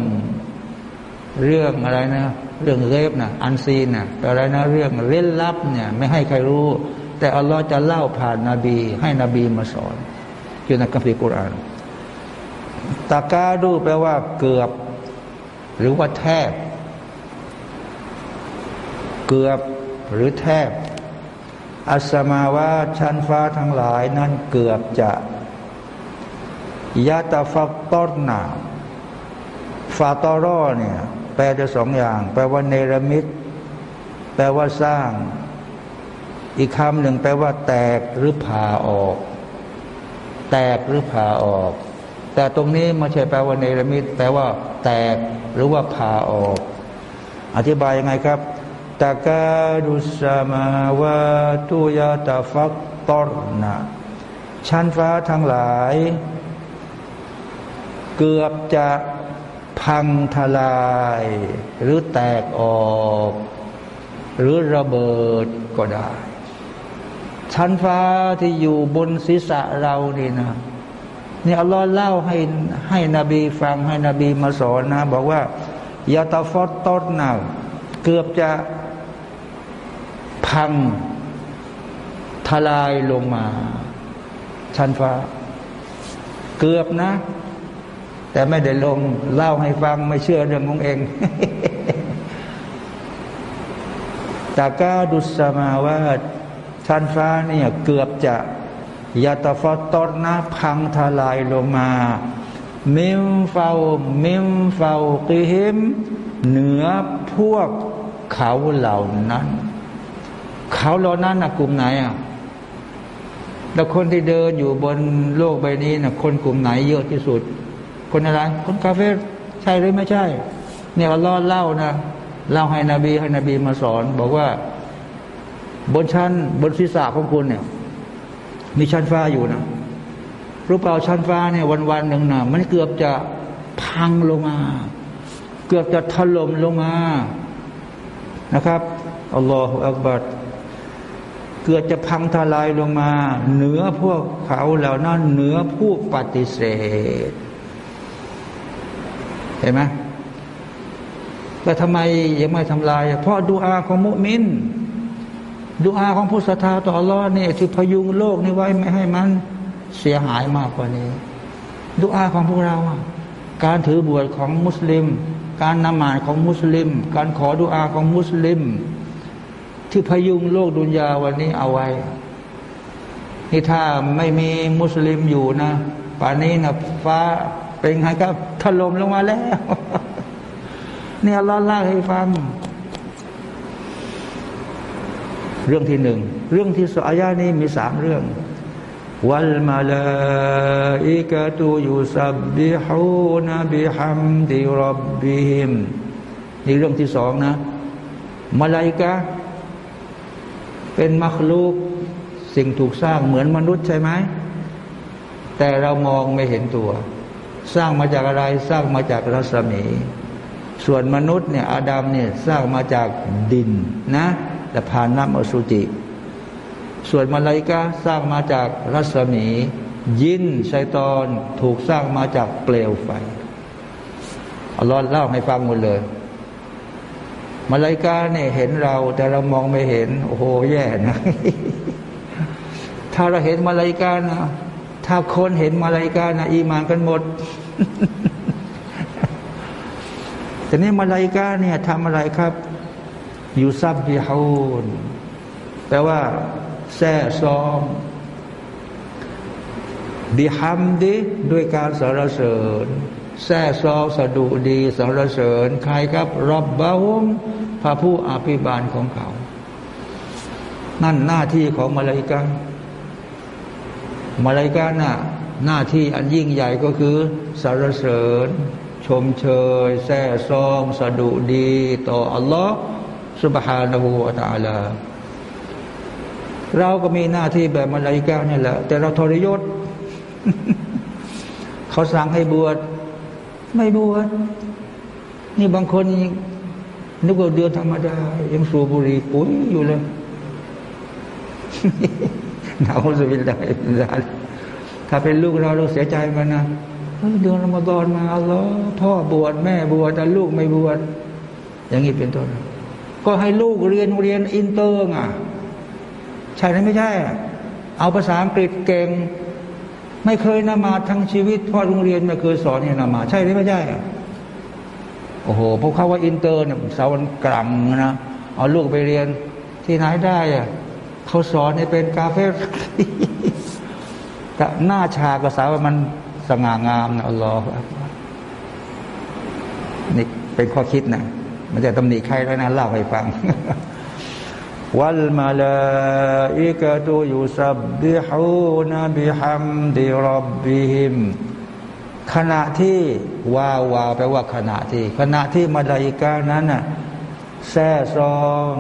เรื่องอะไรนะ เรื่องเรบนะอันซีนนะอะไรนะ เรื่องเล่นลับเนี่ย ไม่ให้ใครรู้ แต่อัลลอฮ์จะเล่าผ่านนาบี ให้นบีมาสอนอยู่ในคัมภีร์กุรอานตากาดูแปลว่าเกือบ หรือว่าแทบ เกือบหรือแทบ อัสมาว่าชั้นฟ้าทั้งหลายนั้นเกือบจะยาตาฟักตอรนาฟาตอรอเนี่ยแปลจะสองอย่าง แปลว่าเนรมิต แปลว่าสร้าง อีกคำหนึ่งแปลว่า แตกหรือผ่าออก แตกหรือผ่าออก แต่ตรงนี้ไม่ใช่แปลว่าเนรมิตแปลว่า แตกหรือว่าผ่าออก อธิบายยังไงครับتكاد السماوات يتف طرن ชั้นฟ้าทั้งหลาย เกือบจะพังทลาย หรือแตกออก หรือระเบิดก็ได้ ชั้นฟ้าที่อยู่บนศีรษะเรานี่นะนี่อัลลอฮ์เล่าให้ให้นบีฟังให้นบีมาสอนนะ บอกว่าيتفطرن เกือบจะพังทลายลงมา ชั้นฟ้า เกือบนะ แต่ไม่ได้ลง เล่าให้ฟังไม่เชื่อเรื่องของเองตากาดุสมาว่า ชั้นฟ้าเนี่ยเกือบจะยาตาฟอตอนนะพังทลายลงมา มิมเฝ้ามิมเฝ้ากิหิม เหนือพวกเขาเหล่านั้น เขาเหล่านั้นนะกลุ่มไหนอะแล้วคนที่เดินอยู่บนโลกใบนี้นะคนกลุ่มไหนเยอะที่สุด คนอะไร คนกาเฟรใช่หรือไม่ใช่ เนี่ยอัลลอฮ์เล่านะเล่าให้นบีให้นบีมาสอน บอกว่า บนชั้นบนศีรษะของคุณเนี่ย มีชั้นฟ้าอยู่นะรู้เปล่าชั้นฟ้าเนี่ยวันวันหนึ่งนะมันเกือบจะพังลงมา เกือบจะถล่มลงมา นะครับอัลลอฮฺอักบัดเกิดจะพังทลายลงมา เหนือพวกเขาเหล่านั้นเหนือผู้ปฏิเสธ เห็นไหมแต่ทำไมยังไม่ทำลาย เพราะดูอาของมุมิน ดูอาของผู้ศรัทธาต่ออัลลอฮ์นี่ที่พยุงโลกนี้ไว้ไม่ให้มันเสียหายมากกว่านี้ ดูอาของพวกเราการถือบวชของมุสลิม การนมาดของมุสลิม การขอดูอาของมุสลิม ที่พยุงโลกดุนยาวันนี้เอาไว้ นี่ถ้าไม่มีมุสลิมอยู่นะ ป่านนี้นะฟ้าเป็นไงครับถล่มลงมาแล้ว เนี่อัลลอฮ์เล่าให้ฟัง เรื่องที่หนึ่งเรื่องที่สอายานี้มีสามเรื่อง วัลมาลาอิกะตุยุสับบิฮูนบิฮัมดิรับบิฮิมนี่เรื่องที่สองนะมาลาอิกะเป็นมรรคลูกสิ่งถูกสร้างเหมือนมนุษย์ใช่ไหมแต่เรามองไม่เห็นตัว สร้างมาจากอะไรสร้างมาจากรัศมี ส่วนมนุษย์เนี่ยอาดัมเนี่ยสร้างมาจากดินนะ และผ่านน้ำอสุจิ ส่วนมาลายกาสร้างมาจากรัศมี ยินชัยตอนถูกสร้างมาจากเปลวไฟอัลลอฮ์เล่าให้ฟังหมดเลยมาลายกาเนี่ยเห็นเรา แต่เรามองไม่เห็น โอ้โหแย่นะ ถ้าเราเห็นมาลายกานะถ้าคนเห็นมาลายกานะอีมานกันหมดแต่นี้มาลายกาเนี่ยทำอะไรครับ ยูซับบิฮูนแปลว่า แซ่ซ้อมบิฮัมดีด้วยการสรรเสริญแซ่ซอสะดุดีสรรเสริญ ใครครับรับบาฮุมพระผู้อภิบาลของเขา นั่นหน้าที่ของมาลายกามาลายกาน่ะหน้าที่อันยิ่งใหญ่ก็คือสรรเสริญ ชมเชย แซ่ซองสะดุดี ต่ออัลลอฮ์ สุบฮานาหูอัตาลา เราก็มีหน้าที่แบบมาลายกาเนี่ยแหละ แต่เราทรยศ เขาสั่งให้บวช ไม่บวช นี่บางคนนึกว่าเดือนธรรมดา ยังสูบบุหรี่ปุ๋ยอยู่เลยنعوذ بالله ถ้าเป็นลูกเราเราเสียใจมันนะเดือนรอมฎอนมาแล้วพ่อบวชแม่บวชแต่ลูกไม่บวชอย่างนี้เป็นต้น ก็ให้ลูกเรียนเรียนอินเตอร์อะใช่ไหมไม่ใช่ เอาภาษาอังกฤษเก่ง ไม่เคยนมาซทั้งชีวิตเพราะโรงเรียนไม่เคยสอนให้นมาซ ใช่หรือไม่ใช่โอ้โหพวกเขาว่าอินเตอร์เนี่ยสาวันกลังนะเอาลูกไปเรียนที่ไหนได้อะเขาสอนให้เป็นกาเฟ่แต่หน้าชากระสาวมันสง่างามนะอัลลอฮฺนี่เป็นข้อคิดนะ มันจะตำหนิใครแล้วนะเล่าให้ฟัง วัลมาลาอิกะตุยุสับบิฮูนบิฮัมดิรับบิฮิมขณะที่วาวาแปลว่าขณะที่ ขณะที่มาลาอิกานั้นน่ะแซ่ซอง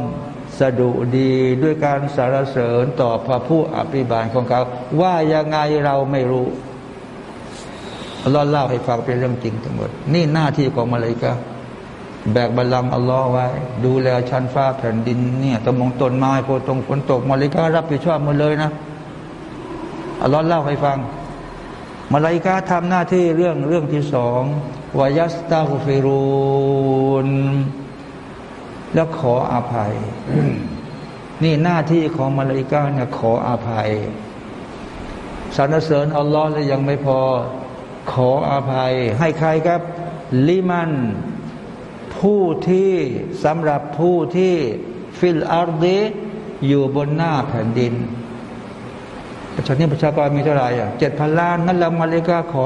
สะดุดีด้วยการสารเสริญต่อพระผู้อภิบาลของเขา ว่ายังไงเราไม่รู้เราเล่าให้ฟังเป็นเรื่องจริงทั้งหมด นี่หน้าที่ของมาลาอิกา แบกบัลลังอัลลอฮ์ไว้ ดูแลชั้นฟ้าแผ่นดินเนี่ยตะมงต้นไม้โพตรงฝนตกมาลิการับผิดชอบหมดเลยนะอัลลอฮ์เล่าให้ฟังมาลายกาทำหน้าที่เรื่องเรื่องที่สองวายัสตาฟิรูนแล้วขออาภัย นี่หน้าที่ของมาลายกาเนี่ยขออภัยสรรเสริญอัลลอฮ์แล้วยังไม่พอ ขออาภัย ให้ใครครับ ลิมัน ผู้ที่สำหรับผู้ที่في الأرضอยู่บนหน้าแผ่นดิน ประชาชนประชากรมีเท่าไหร่อะเจ็ดพันล้านนั่นละมาเลกาขอ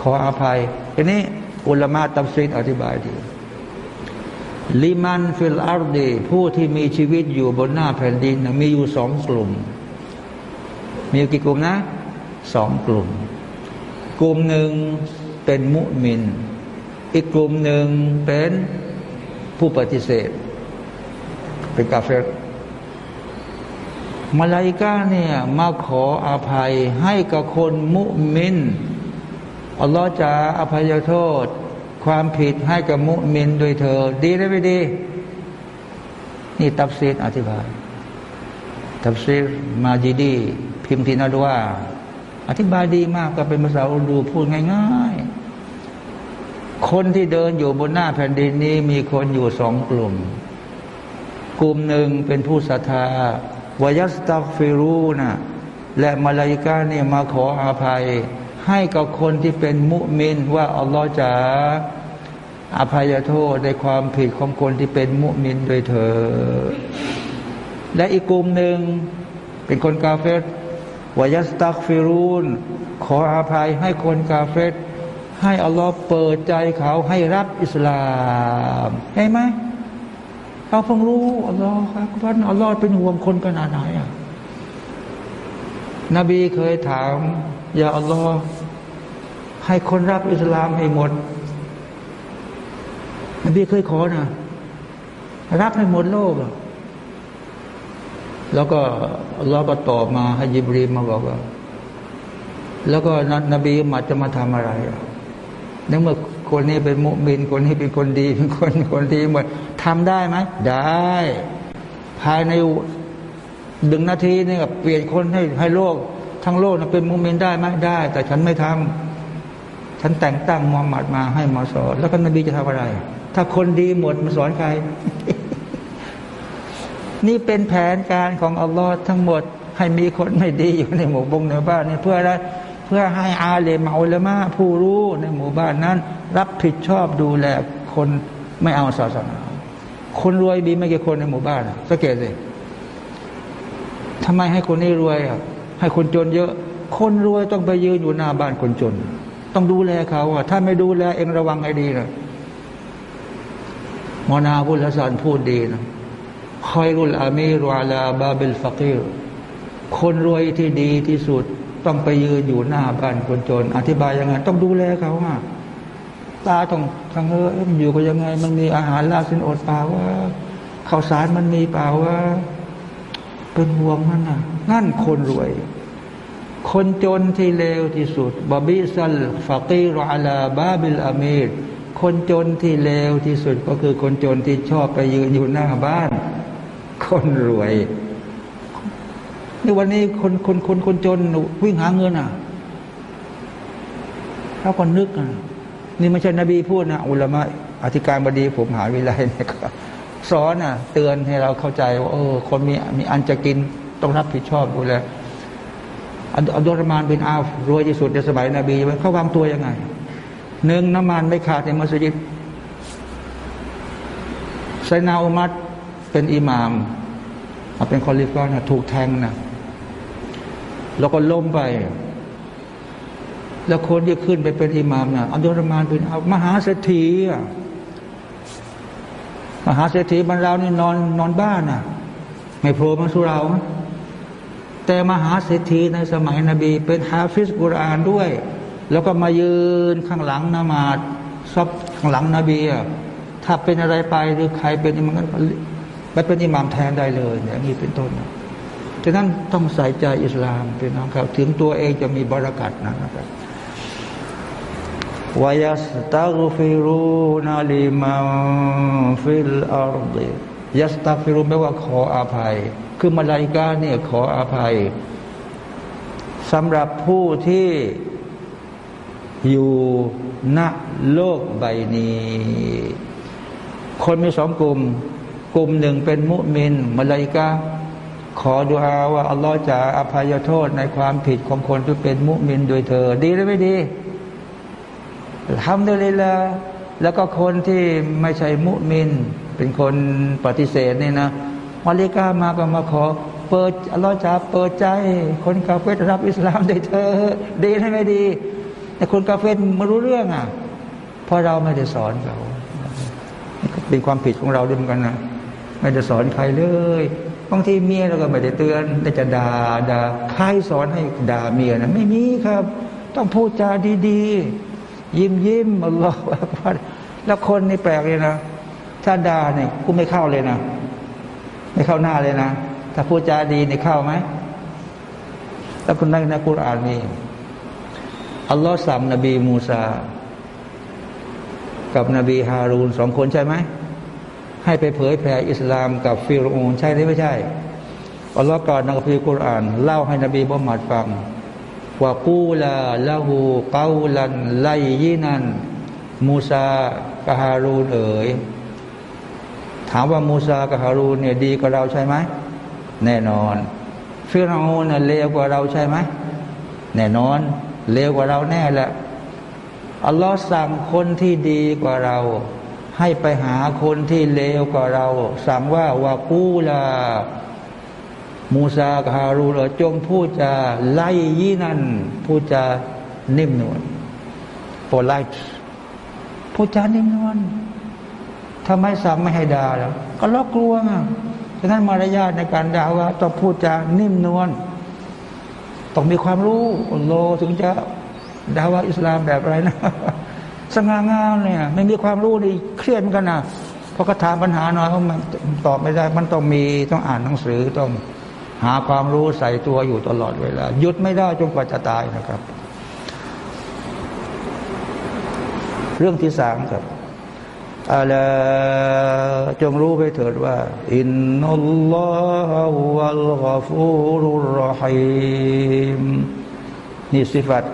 ขออภัยทีนี้อุลมะตัฟซีรอธิบายดีلمن في الأرض ผู้ที่มีชีวิตอยู่บนหน้าแผ่นดิน มีอยู่สองกลุ่ม มีกี่กลุ่มนะสองกลุ่ม กลุ่มหนึ่งเป็นมุมิน อีกกลุ่มหนึ่งเป็นผู้ปฏิเสธ เป็นกาเฟรมาลายกาเนี่ยมาขออภัยให้กับคนมุมินอัลลอฮ์จะอภัยโทษ ความผิดให้กับมุมินโดยเธอ ดีหรือไม่ดี นี่ตับซีดอธิบาย ตับซีดมาจีดี พิมพ์ทินาดว่า อธิบายดีมากก็เป็นภาษาอุดูพูดง่าย ๆ คนที่เดินอยู่บนหน้าแผ่นดินนี้มีคนอยู่สองกลุ่ม กลุ่มหนึ่งเป็นผู้ศรัทธาวายัสตักฟิรูนะและมาลายกาเนี่ยมาขออาภัย ให้กับคนที่เป็นมุมินว่าอัลลอฮฺจะอภัยโทษในความผิดของคนที่เป็นมุมินโดยเธอ และอีกกลุ่มหนึ่งเป็นคนกาเฟตวายัสตักฟิรูนขออาภัยให้คนกาเฟต ให้อัลลอฮ์เปิดใจเขาให้รับอิสลามเห็นไหมเขาเพิ่งรู้อัลลอฮ์ครับว่าอัลลอฮ์เป็นห่วงคนขนาดไหนอะนบีเคยถามอย่าอัลลอฮ์ให้คนรับอิสลามให้หมด นบีเคยขอนะรับให้หมดโลก แล้วก็อัลลอฮ์ก็ตอบมาให้ยิบรีมาบอกว่า แล้วก็นบีมาจะมาทำอะไรอะ นึกว่าคนนี้เป็นมุมิน คนนี้เป็นคนดีเป็นคนคนดีหมดทำได้ไหมได้ ภายในดึงนาทีนี่กับเปลี่ยนคนให้ให้โลก ทั้งโลกเป็นมุมินได้ไหมได้ แต่ฉันไม่ทำฉันแต่งตั้งมุฮัมมัดมาให้มาสอน แล้วก็นบีจะทำอะไร ถ้าคนดีหมดมาสอนใคร นี่เป็นแผนการของอัลลอฮ์ทั้งหมด ให้มีคนไม่ดีอยู่ในหมู่บงในบ้านนี่เพื่ออะไร เพื่อให้อาเลมาอุลมะผู้รู้ในหมู่บ้านนั้น รับผิดชอบดูแลคนไม่เอาศาสนา คนรวยดีไม่กี่คนในหมู่บ้านสังเกตสิทำไมให้คนนี้รวยอะให้คนจนเยอะ คนรวยต้องไปยืนอยู่หน้าบ้านคนจน ต้องดูแลเขาอะถ้าไม่ดูแลเองระวังให้ดีนะมอนาพุทธศาสนพูดดีนะคอยรุลอามีรวาลาบาเบลฟักิรคนรวยที่ดีที่สุด ต้องไปยืนอยู่หน้าบ้านคนจน อธิบายยังไง ต้องดูแลเขาอะตาต้องทางเออมันอยู่กันยังไง มันมีอาหารลาสินอดเปล่าว่าข้าวสารมันมีเปล่าว่า เป็นห่วงมันนะนั่นคนรวย คนจนที่เลวที่สุดบาบิซัลฟากีรอาลาบาบิลอามีรคนจนที่เลวที่สุดก็คือคนจนที่ชอบไปยืนอยู่หน้าบ้าน คนรวย ในวันนี้คนคนคนคนจนวิ่งหาเงินอะเขาก็นึกอะนี่ไม่ใช่นบีพูดนะอุลามะอธิการบดีผมหาวิไลเนี่ยสอนอะ เตือนให้เราเข้าใจว่าเออ คนมีมีอันจะกินต้องรับผิดชอบดูแลอัลดอรมานเป็นอาฟรวยที่สุดในสมัยนบีเขาวางตัวยังไงหนึ่งน้ำมันไม่ขาดในมัสยิดไซนาอุมัดเป็นอิหมามเป็นคอลิฟ้านะถูกแทงนะ แล้วก็ล้มไป แล้วคนที่ขึ้นไปเป็นอิหมามนะอัลลอฮ์มานเป็นมหาเศรษฐีมหาเศรษฐีบรรดานี่นอนนอนบ้านอะไม่โผล่มาสุเรา แต่มหาเศรษฐีในสมัยนบี เป็นฮาฟิสกุรอานด้วย แล้วก็มายืนข้างหลังนามาดซอบข้างหลังนบีอะถ้าเป็นอะไรไปหรือใครเป็นมันก็ไปเป็นอิหมามแทนได้เลยอย่างนี้เป็นต้น ฉะนั้นต้องใส่ใจอิสลามเป็นน้องครับ ถึงตัวเองจะมีบรารักัดนะครับวายสตักฟิรูนาลิมาفي الأرض يستغفرون แปลว่าขออภัย คือมาลายกาเนี่ยขออภัยสำหรับผู้ที่อยู่ณโลกใบนี้ คนมีสองกลุ่ม กลุ่มหนึ่งเป็นมุมินมาลายกา ขอดุอาว่าอัลลอฮฺจะอภัยโทษในความผิดของคนที่เป็นมุมินด้วยเถอะ ดีหรือไม่ดีทำได้เลยละแล้วก็คนที่ไม่ใช่มุมิน เป็นคนปฏิเสธนี่นะมาลิกามาก็มาขอ เปิดอัลลอฮฺจะเปิดใจ คนกาเฟตรับอิสลามได้เธอ ดีหรือไม่ดี แต่คนกาเฟตไม่รู้เรื่องอะเพราะเราไม่ได้สอนเขาเป็นความผิดของเราด้วยเหมือนกันนะไม่ได้สอนใครเลย บางทีเมียเราก็ไม่ได้เตือนแต่จะด่าด่าใครสอนให้ด่าเมียนะไม่มีครับ ต้องพูดจาดีๆ ยิ้มยิ้มอัลลอฮฺแล้วคนนี่แปลกเลยนะ ถ้าด่าเนี่ยกูไม่เข้าเลยนะ ไม่เข้าหน้าเลยนะ ถ้าพูดจาดีเนี่ยเข้าไหมแล้วคุณในในกุรอานมีอัลลอฮ์สั่งนบีมูซา กับนบีฮารูนสองคนใช่ไหม ให้ไปเผยแผ่อิสลามกับฟิรูนใช่หรือไม่ใช่อัลลอฮ์กล่าวในคัมภีร์กุรอานเล่าให้นบีบุฮัมมัดฟังว่ากูลาละหูเกาลันไลยีนันมูซากะฮารูนเอ๋ยถามว่ามูซากะฮารูนเนี่ยดีกว่าเราใช่ไหมแน่นอนฟิรูนเลวกว่าเราใช่ไหมแน่นอนเลวกว่าเราแน่แหละอัลลอฮ์สั่งคนที่ดีกว่าเรา ให้ไปหาคนที่เลวกว่าเรา สั่งว่าวากูลา มูซาคารูลจงพูดจะไล่ยี่นั่นพูดจะนิ่มนวลโปรไลท์พูดจานิ่มนวลทำไมสั่งไม่ให้ด่าแล้วก็ล็อกกลัวไงฉะนั้นมารยาทในการด่าว่าต้องพูดจานิ่มนวลต้องมีความรู้โลถึงจะด่าว่าอิสลามแบบอะไรนะ สง่างามเนี่ย ไม่มีความรู้นี่เครียดมันกันนะพอกระถามปัญหาหน่อยเขามันตอบไม่ได้ มันต้องมีต้องอ่านหนังสือต้องหาความรู้ใส่ตัวอยู่ตลอดเวลาหยุดไม่ได้จนกว่าจะตายนะครับ เรื่องที่สามครับอัลจงรู้ไปเถิดว่า อินนัลลอฮฺวัลกฟูรุรรหีมนี่สิฟัต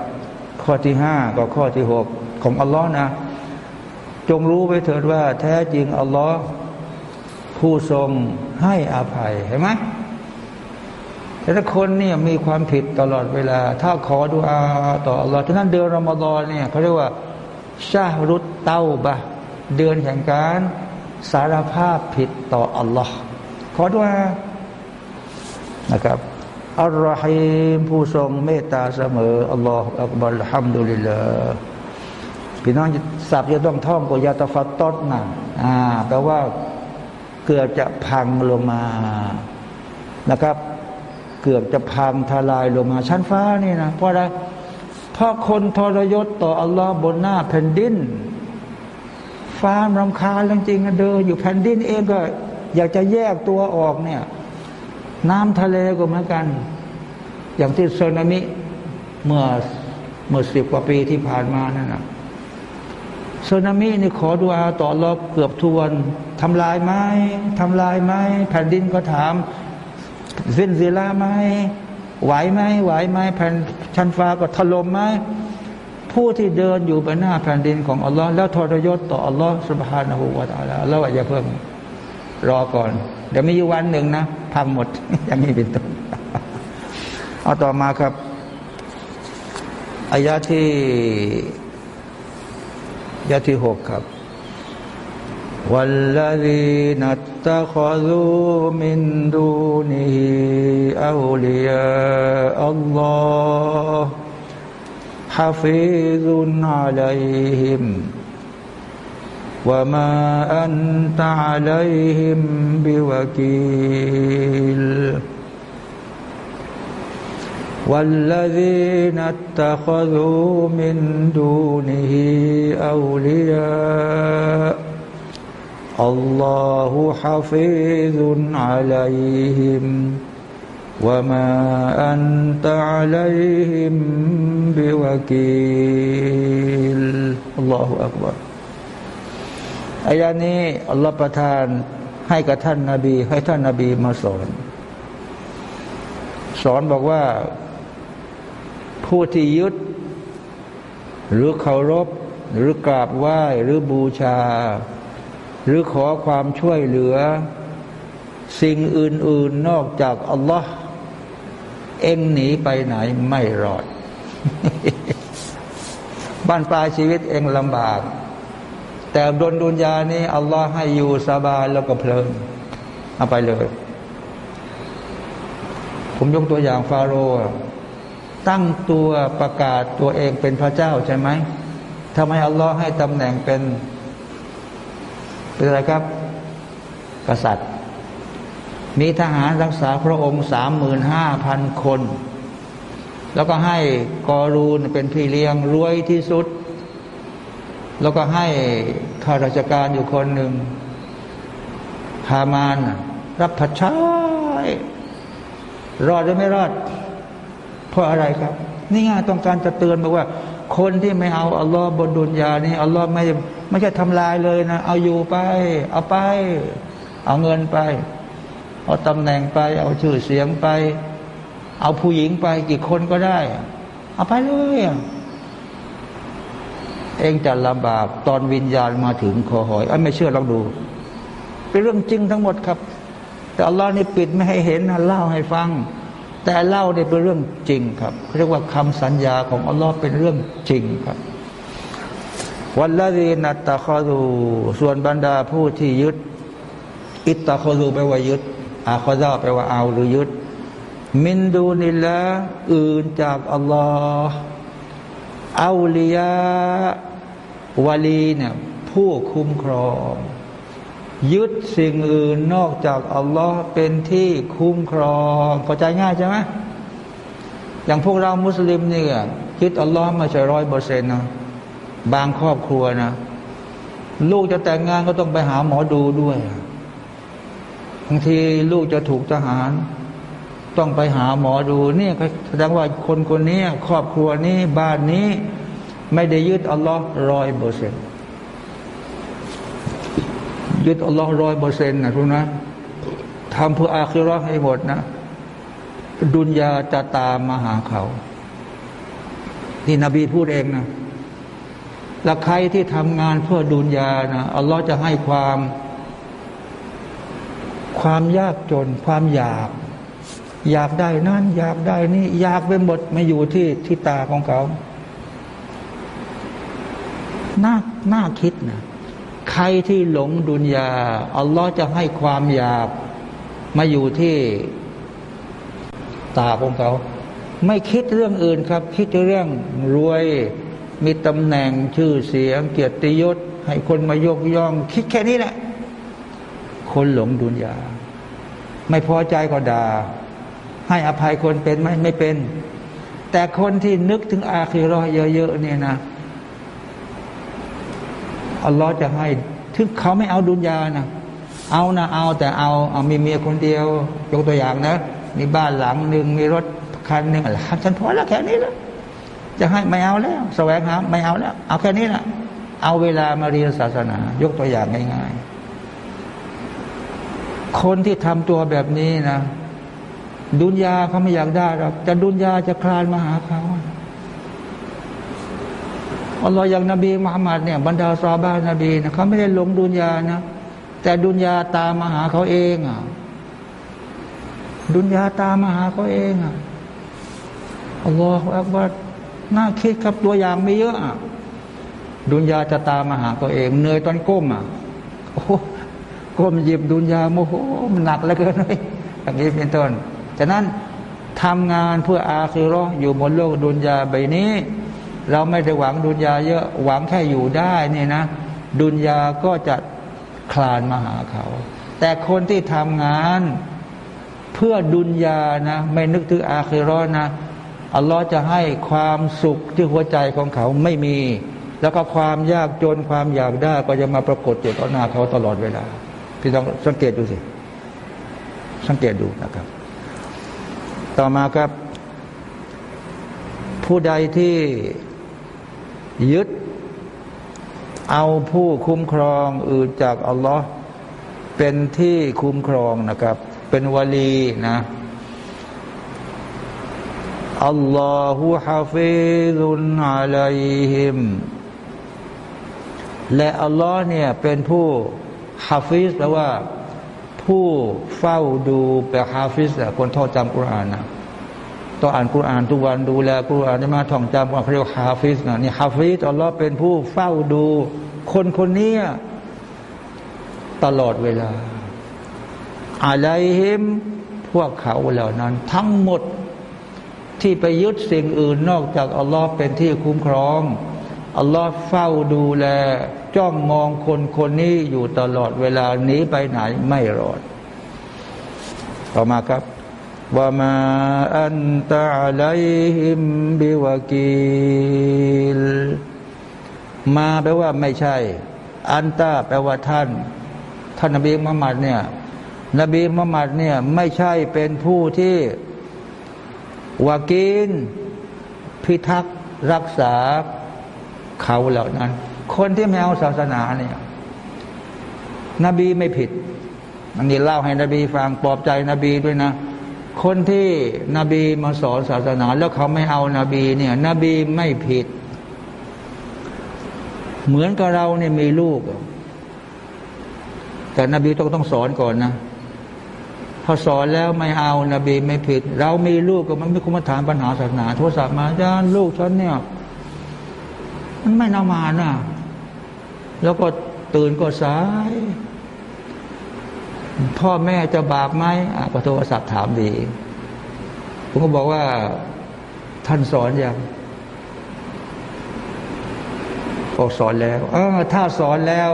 ข้อที่ห้ากับข้อที่หก ของอัลลอฮ์นะ จงรู้ไปเถิดว่าแท้จริงอัลลอฮ์ผู้ทรงให้อภัยเห็นไหมแต่ถ้าคนเนี่ยมีความผิดตลอดเวลา ถ้าขอดุอาต่ออัลลอฮ์ฉะนั้นเดือนรอมฎอนเนี่ยเขาเรียกว่าชารุตเต้าบะเดือนแห่งการสารภาพผิดต่ออัลลอฮ์ขอดุอานะครับอัลลอฮีมผู้ทรงเมตตาเสมออัลลอฮฺอักบัลฮัมดุลิลลาห์ พี่น้องสับจะต้องท่องกยาตฟัตตอดนะอ่าแปลว่าเกือบจะพังลงมานะครับ เกือบจะพังทลายลงมาชั้นฟ้านี่นะเพราะอะไรเพราะคนทรยศต่ออัลลอฮ์บนหน้าแผ่นดิน ฟ้ารำคาญจริงๆเดินอยู่แผ่นดินเองก็ อยากจะแยกตัวออกเนี่ย น้ำทะเลก็เหมือนกัน อย่างที่สึนามิเมื่อเมื่อสิบกว่าปีที่ผ่านมานั่นนะ สึนามินี่ขอดูอาต่อรอบเกือบทวนทำลายไหมทำลายไหมแผ่นดินก็ถามเวนเซลาไหมไหวไหมไหวไหมแผ่นชั้นฟ้าก็ถล่มไหมผู้ที่เดินอยู่บนหน้าแผ่นดินของอัลลอฮ์แล้วทรยศต่ออัลลอฮ์สุบฮานะฮูวาตาลาแล้วอย่าเพิ่งรอก่อน เดี๋ยวมีอยู่วันหนึ่งนะพังหมดอย่างนี้เป็นต้นเอาต่อมาครับอายะที่ ยะที่หกครับ والذين اتخذوا من دونه أولياء الله حفيظ عليهم وما أنت عليهم بوكيل والذين اتخذوا من دونه أولياء الله حفيظ عليهم وما أنت عليهم بوكيل الله أكبر อายานี้อัลลอฮฺประทานให้กับท่านนาบี ให้ท่านนาบีมาสอน สอนบอกว่า ผู้ที่ยึด หรือเคารพ หรือกราบไหว้หรือบูชา หรือขอความช่วยเหลือ สิ่งอื่น ๆนอกจากอัลลอฮ์เองหนีไปไหนไม่รอดบ้านปลายชีวิตเองลำบาก แต่ดนดุนยานี้อัลลอฮ์ให้อยู่สบายแล้วก็เพลินเอาไปเลย ผมยกตัวอย่างฟาโรห์ ตั้งตัวประกาศตัวเองเป็นพระเจ้าใช่ไหมทำไมอัลลอฮ์ให้ตำแหน่งเป็น เป็นอะไรครับ กษัตริย์ มีทหารรักษาพระองค์สามหมื่นห้าพันคน แล้วก็ให้กอรูนเป็นพี่เลี้ยงรวยที่สุด แล้วก็ให้ข้าราชการอยู่คนหนึ่งฮามาน รับผัดชายรอดหรือไม่รอด เพราะอะไรครับ นี่ไงต้องการจะเตือนบอกว่า คนที่ไม่เอาอัลลอฮ์บนดุนยานี่อัลลอฮ์ไม่ไม่ใช่ทำลายเลยนะ เอาอยู่ไป เอาไป เอาเงินไป เอาตำแหน่งไป เอาชื่อเสียงไป เอาผู้หญิงไปกี่คนก็ได้ เอาไปเลยเองจะลำบากตอนวิญญาณมาถึงคอหอยอไม่เชื่อลองดู เป็นเรื่องจริงทั้งหมดครับ แต่อัลลอฮ์นี่ปิดไม่ให้เห็นนะเล่าให้ฟัง แต่เล่าเนี่ยเป็นเรื่องจริงครับเรียกว่าคำสัญญาของอัลลอฮ์เป็นเรื่องจริงครับวันละดีนัตตะคอดูส่วนบรรดาผู้ที่ยึด อิตตะคอดูแปลว่ายึดอาคอซาแปลว่าเอาหรือยึด มินดูนิละอื่นจากอัลลอฮ์อาลียาวาลีเนี่ยผู้คุ้มครอง ยึดสิ่งอื่นนอกจากอัลลอฮ์เป็นที่คุ้มครองเข้าใจง่ายใช่ไหมอย่างพวกเรามุสลิมเนี่ยยึดอัลลอฮ์มาใช่ร้อยเปอร์เซ็นต์นะบางครอบครัวนะ ลูกจะแต่งงานก็ต้องไปหาหมอดูด้วยบางทีลูกจะถูกทหาร ต้องไปหาหมอดูเนี่ยแสดงว่าคนคนนี้ครอบครัวนี้บ้านนี้ ไม่ได้ยึดอัลลอฮ์ร้อยเปอร์เซ็นต์ ยึดอัลลอฮ์ร้อยเปอร์เซ็นต์นะทุกนะทำเพื่ออาคิรอให้หมดนะ ดุนยาจะตามมาหาเขานี่นบีพูดเองนะแล้วใครที่ทำงานเพื่อดุนยานะอัลลอฮ์จะให้ความ ความยากจน ความอยาก อยากได้นั่น อยากได้นี่ อยากไปหมดมาอยู่ที่ที่ตาของเขา น่าน่าคิดนะ ใครที่หลงดุนยา อัลลอฮ์จะให้ความอยากมาอยู่ที่ตาของเขา ไม่คิดเรื่องอื่นครับ คิดเรื่องรวยมีตำแหน่งชื่อเสียง เกียรติยศ ให้คนมายกย่อง คิดแค่นี้แหละ คนหลงดุนยา ไม่พอใจก็ด่าให้อภัยคนเป็นไหมไม่เป็น แต่คนที่นึกถึงอาคีรอเยอะๆเนี่ยนะ อัลลอฮ์จะให้ถึงเขาไม่เอาดุนยานะเอานะเอาแต่เอาเอามีเมียคนเดียว ยกตัวอย่างนะมีบ้านหลังหนึ่งมีรถคันหนึ่งอะไรฉันพอแล้วแค่นี้แล้วจะให้ไม่เอาแล้วแสวงหาไม่เอาแล้ว เอาแค่นี้แหละเอาเวลามาเรียนศาสนา ยกตัวอย่างง่ายๆ คนที่ทำตัวแบบนี้นะ ดุนยาเขาไม่อยากได้หรอกจะดุนยาจะคลานมาหาเขา อัลลอฮ์อย่างนบีมุฮัมมัดเนี่ยบรรดาซาบานนบีนะเขาไม่ได้ลงดุนยานะ แต่ดุนยาตามมาหาเขาเองอะดุนยาตามมาหาเขาเองอะอัลลอฮฺอักบัดน่าคิดครับตัวอย่างไม่เยอะอะดุนยาจะตามมาหาเขาเองเหนื่อยตอนก้มอะโอ้ก้มหยิบดุนยาโมโหมันหนักเหลือเกินเลยอย่างนี้เป็นต้นฉะนั้นทำงานเพื่ออาคิรออยู่บนโลกดุนยาใบนี้ เราไม่ได้หวังดุนยาเยอะหวังแค่อยู่ได้นี่นะ ดุนยาก็จะคลานมาหาเขา แต่คนที่ทำงาน เพื่อดุนยานะ ไม่นึกถึงอาคิรอนะอัลลอฮ์จะให้ความสุขที่หัวใจของเขาไม่มี แล้วก็ความยากจนความอยากได้ก็จะมาปรากฏอยู่ต่อหน้าเขาตลอดเวลา พี่ต้องสังเกตดูสิ สังเกตดูนะครับ ต่อมาครับ ผู้ใดที่ ยึด เอาผู้คุ้มครองอื่นจากอัลลอฮ์เป็นที่คุ้มครองนะครับ เป็นวลีนะالله حفيظ عليهم และอัลลอฮ์เนี่ยเป็นผู้ฮาฟิซแปลว่า ผู้เฝ้าดูแปลฮาฟิซคนท่องจำกุรอานนะ ต้องอ่านกุรอานทุกวันดูแลกุรอานได้มาท่องจำว่าเขาเรียกฮาฟิซนะนี่ฮาฟิซอัลลอฮ์เป็นผู้เฝ้าดู คนคนนี้ตลอดเวลาอะไรหิมพวกเขาเหล่านั้น ทั้งหมดที่ไปยึดสิ่งอื่นนอกจากอัลลอฮ์เป็นที่คุ้มครองอัลลอฮ์เฝ้าดูแล จ้องมองคนคนนี้อยู่ตลอดเวลานี้ไปไหนไม่รอด ต่อมาครับ ว่ามาอันตะไลฮิมบิวกีลมาแปลว่าไม่ใช่ อันตาแปลว่าท่าน ท่านนบีมุฮัมมัดเนี่ย นบีมุฮัมมัดเนี่ยไม่ใช่เป็นผู้ที่วากีนพิทักษ์รักษาเขาเหล่านั้น คนที่ไม่เอาศาสนาเนี่ย นบีไม่ผิด อันนี้เล่าให้นบีฟังปลอบใจนบีด้วยนะ คนที่นบีมาสอนศาสนา แล้วเขาไม่เอานาบีเนี่ย นบีไม่ผิด เหมือนกับเราเนี่ยมีลูก แต่นบีต้องต้องสอนก่อนนะพอสอนแล้วไม่เอานาบีไม่ผิด เรามีลูกก็มันไม่คุ้มถามปัญหาศาสนา โทรศัพท์มาอาจาลูกฉันเนี่ย มันไม่นามานะแล้วก็ตื่นก็สาย พ่อแม่จะบาปไหมก็โทรศัพท์ถามดี ผมก็บอกว่าท่านสอนอย่างบอกสอนแล้วเออถ้าสอนแล้ว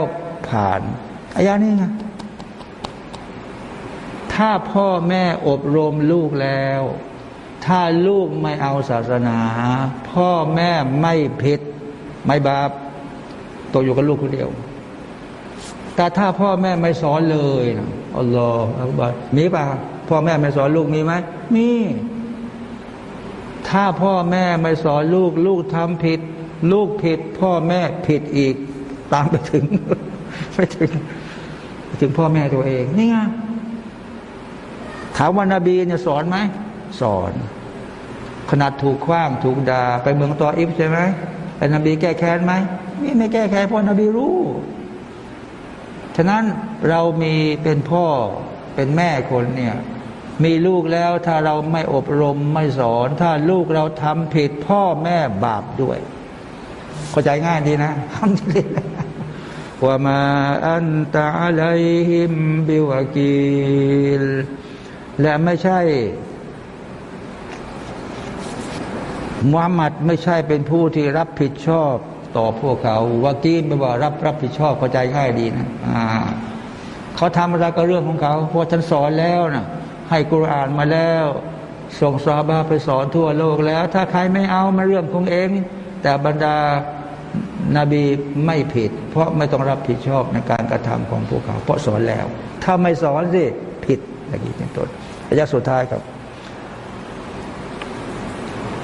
ผ่านอายานี้ไงถ้าพ่อแม่อบรมลูกแล้ว ถ้าลูกไม่เอาศาสนา พ่อแม่ไม่ผิด ไม่บาปตัวอยู่กับลูกคนเดียว แต่ถ้าพ่อแม่ไม่สอนเลยอัลลอฮฺอักบัรมีป่ะพ่อแม่ไม่สอนลูกมีไหมมี ถ้าพ่อแม่ไม่สอนลูก ลูกทำผิด ลูกผิด พ่อแม่ผิดอีก ตามไปถึงไปถึง ถึงพ่อแม่ตัวเอง นี่ไงถามว่านาบีเนี่ยสอนไหมสอน ขนาดถูกคว้างถูกดา่าไปเมืองตออิฟใช่ไหมแต่นบีแก้แค้นไหมนี่ไม่แก้แค้นเพราะนบีรู้ ฉะนั้นเรามีเป็นพ่อเป็นแม่คนเนี่ยมีลูกแล้วถ้าเราไม่อบรมไม่สอน ถ้าลูกเราทำผิดพ่อแม่บาปด้วย เข้าใจง่ายดีนะทำดีว่ามาอันตะอะลัยฮิมบิวกีลและไม่ใช่มุฮัมมัดไม่ใช่เป็นผู้ที่รับผิดชอบ ต่อพวกเขาว่ากีนไม่ว่ารับรับผิดชอบเข้าใจง่ายดีนะอ่าเขาทำอะไรก็เรื่องของเขาเพราะฉันสอนแล้วนะให้กุรอานมาแล้ว ส่งซาบาไปสอนทั่วโลกแล้ว ถ้าใครไม่เอามาเรื่องของเอง แต่บรรดานาบีไม่ผิด เพราะไม่ต้องรับผิดชอบในการกระทำของพวกเขา เพราะสอนแล้ว ถ้าไม่สอนสิผิดอย่างนี้เป็นต้นระยะสุดท้ายครับ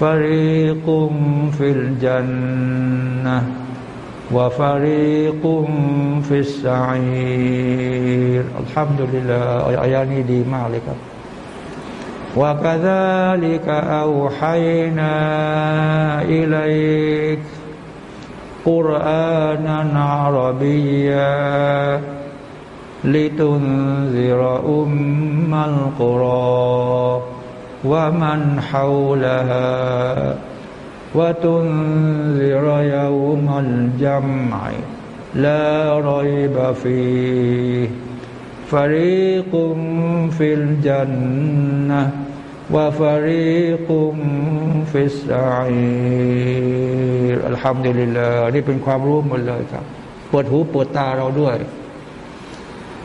فريق في الجنة وفريق في السعير. الحمد لله อายานี้ดีมากเลยครับ وكذلك أوحينا إليك قرآنا عربيا لتنذر أم القرى. ومن حولها وتنذر يوم الجمع لا ريب فيه فريق في الجنة وفريق في السعير الحمد لله นี่เป็นความรู้หมดเลยครับปวดหูปวดตาเราด้วย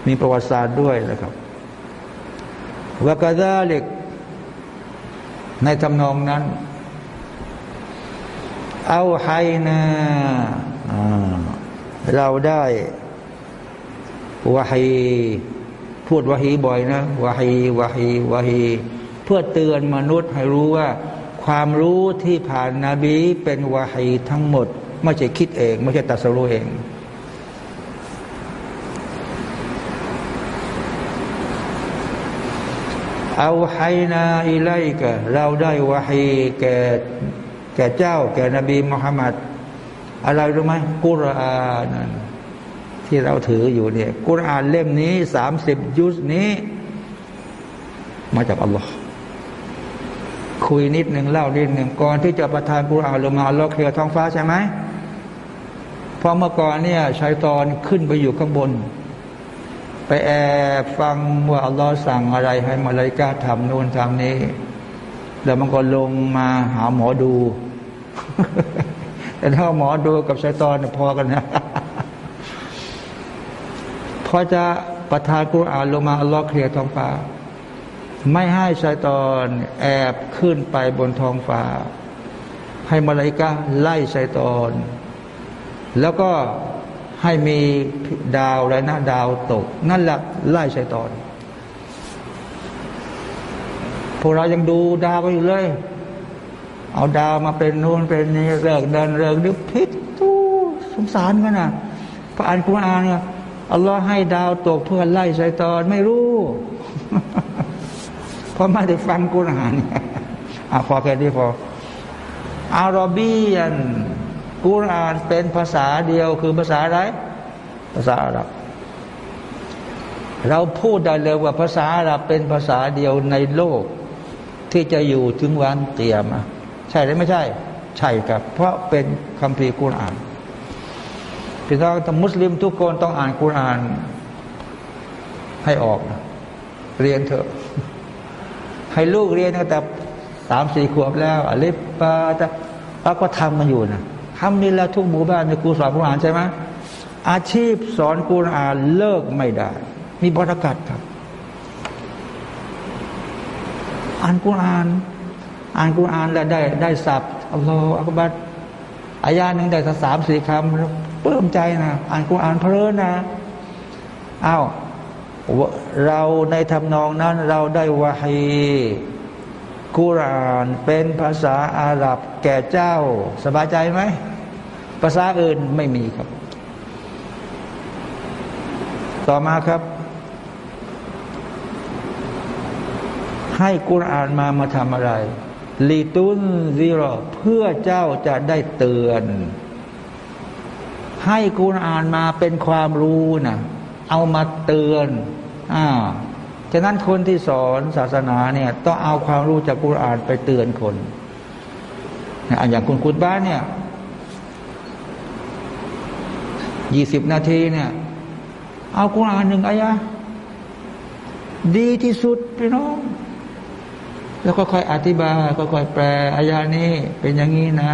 มีประวัติศาสตร์ด้วยนะครับวกาดาเล็ก ในทำนองนั้น เอาไฮนาเราได้วะฮีพูดวะฮีบ่อยนะวะฮีวะฮีวะฮีเพื่อเตือนมนุษย์ให้รู้ว่า ความรู้ที่ผ่านนาบีเป็นวะฮีทั้งหมด ไม่ใช่คิดเอง ไม่ใช่ตัดสรู้เอง เอาไฮนาอิไลกะเราได้วะฮีแก่แก่เจ้า แก่นบีมุฮัมมัดอะไรรู้ไหมกุรอานที่เราถืออยู่เนี่ยกุรอานเล่มนี้สามสิบยุสนี้ มาจากอัลลอฮ์คุยนิดหนึ่งเล่านิดหนึ่งก่อนที่จะประทานกุรอานลงมาอัลลอฮ์เคลียร์ท้องฟ้าใช่ไหมพอเมื่อก่อนเนี่ยชายตอนขึ้นไปอยู่ข้างบน ไปแอบฟังว่าอัลลอฮ์สั่งอะไรให้มาลายกาทำนู่นทำนี้ แล้วมันก็ลงมาหาหมอดู แต่ถ้าหมอดูกับชายตอนพอกันนะพอจะประทานกุรอานลงมาอัลลอฮ์เคลียร์ท้องฟ้า ไม่ให้ชายตอนแอบขึ้นไปบนท้องฟ้า ให้มาลายกาไล่ชายตอน แล้วก็ ให้มีดาวและหน้าดาวตก นั่นแหละไล่ชัยตอน พวกเรายังดูดาวไปอยู่เลย เอาดาวมาเป็นนู่นเป็นนี่เริกเดินเริกนึกพิษตู้สงสารกันนะพระอันกุรอานเนี่ยอัลลอฮ์ให้ดาวตกเพื่อไล่ชัยตอนไม่รู้ เพราะไม่ได้ฟังกุรอานอะพอแค่นี้พออารบียัน กุรอานเป็นภาษาเดียวคือภาษาอะไรภาษาอาหรับ เราพูดได้เลยว่าภาษาอาหรับเป็นภาษาเดียวในโลก ที่จะอยู่ถึงวันเตียมใช่หรือไม่ใช่ ใช่ครับ เพราะเป็นคัมภีร์กุรอานพี่น้องมุสลิมทุกคนต้องอ่านกุรอานให้ออกเรียนเถอะ ให้ลูกเรียนตั้งแต่สามสี่ขวบแล้วอลิปปาต่เราก็ทำมาอยู่นะ ทำนี่แล้วทุกหมู่บ้านในครูสอนกุรอานใช่ไหมอาชีพสอนกุรอานเลิกไม่ได้ มีบรากัดครับอ่านกุรอาน อ่านกุรอานแล้วได้ได้สับอัลลอฮฺอักบัดอายาหนึ่งได้สักสามสี่คำเพิ่มใจนะอ่านกุรอานเพลินนะอ้าวเราในทำนองนั้นเราได้วาฮีกุรอานเป็นภาษาอาหรับแก่เจ้า สบายใจไหม ภาษาอื่นไม่มีครับ ต่อมาครับ ให้กุรอานมามาทำอะไร ลีตุนซีรอเพื่อเจ้าจะได้เตือน ให้กุรอานมาเป็นความรู้นะเอามาเตือนอ่าฉะนั้นคนที่สอนศาสนาเนี่ยต้องเอาความรู้จากกุรอานไปเตือนคนอย่างคุณคุณบ้านเนี่ย ยี่สิบนาทีเนี่ยเอากุรอานหนึ่งอายะดีที่สุดพี่น้อง แล้วก็ค่อยอธิบายก็ค่อยแปลอายานี้เป็นอย่างนี้นะ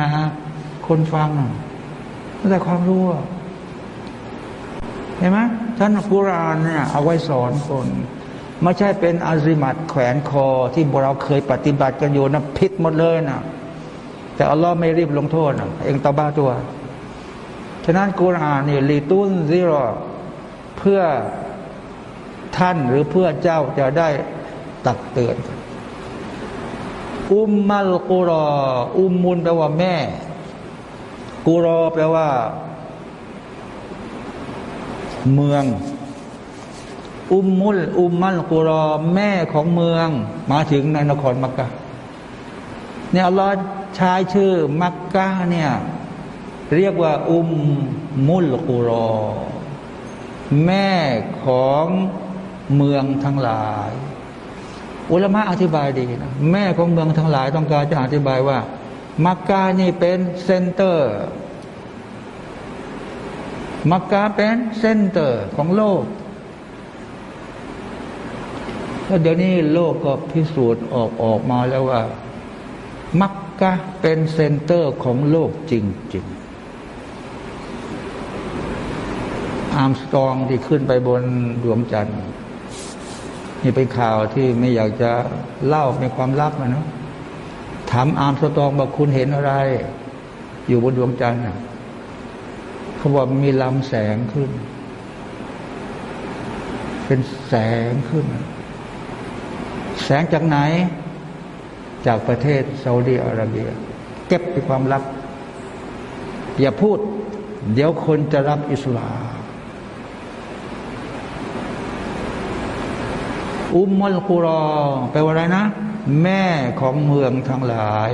คนฟังได้ความรู้เห็นไหมท่านกุรานเนี่ยเอาไว้สอนคนไม่ใช่เป็นอาซิมัดแขวนคอที่เราเคยปฏิบัติกันอยู่นะผิดหมดเลยนะแต่อัลลอฮ์ไม่รีบลงโทษนะเองตาบ้าตัว ฉะนั้นกุรานเนี่ยลีตุนซิรอเพื่อท่านหรือเพื่อเจ้าจะได้ตักเตือน อุมมัลกุรอ อุมมุนแปลว่าแม่ กุรอแปลว่า เมือง อุมมุล อุมมัลกุรอ แม่ของเมือง มาถึงในนครมักกะเนี่ยอัลลอฮ์ชายชื่อมักกะเนี่ย เรียกว่าอุมมุลกุรอ แม่ของเมืองทั้งหลาย อุลมะอธิบายดีนะแม่ของเมืองทั้งหลายต้องการจะอธิบายว่า มักกะนี่เป็น center มักกะเป็น center ของโลกแล้วเดี๋ยวนี้โลกก็พิสูจน์ออกออกมาแล้วว่า มักกะเป็น center ของโลกจริงๆ อาร์มสตรองที่ขึ้นไปบนดวงจันทร์นี่เป็นข่าวที่ไม่อยากจะเล่าในความลับนะถามอาร์มสตรองบอกคุณเห็นอะไร อยู่บนดวงจันทร์เขาบอกมีลำแสงขึ้น เป็นแสงขึ้น แสงจากไหน จากประเทศซาอุดีอาระเบีย เก็บเป็นความลับ อย่าพูด เดี๋ยวคนจะรับอิสลาม อุมมัลกุรอแปลว่าอะไรนะ แม่ของเมืองทั้งหลาย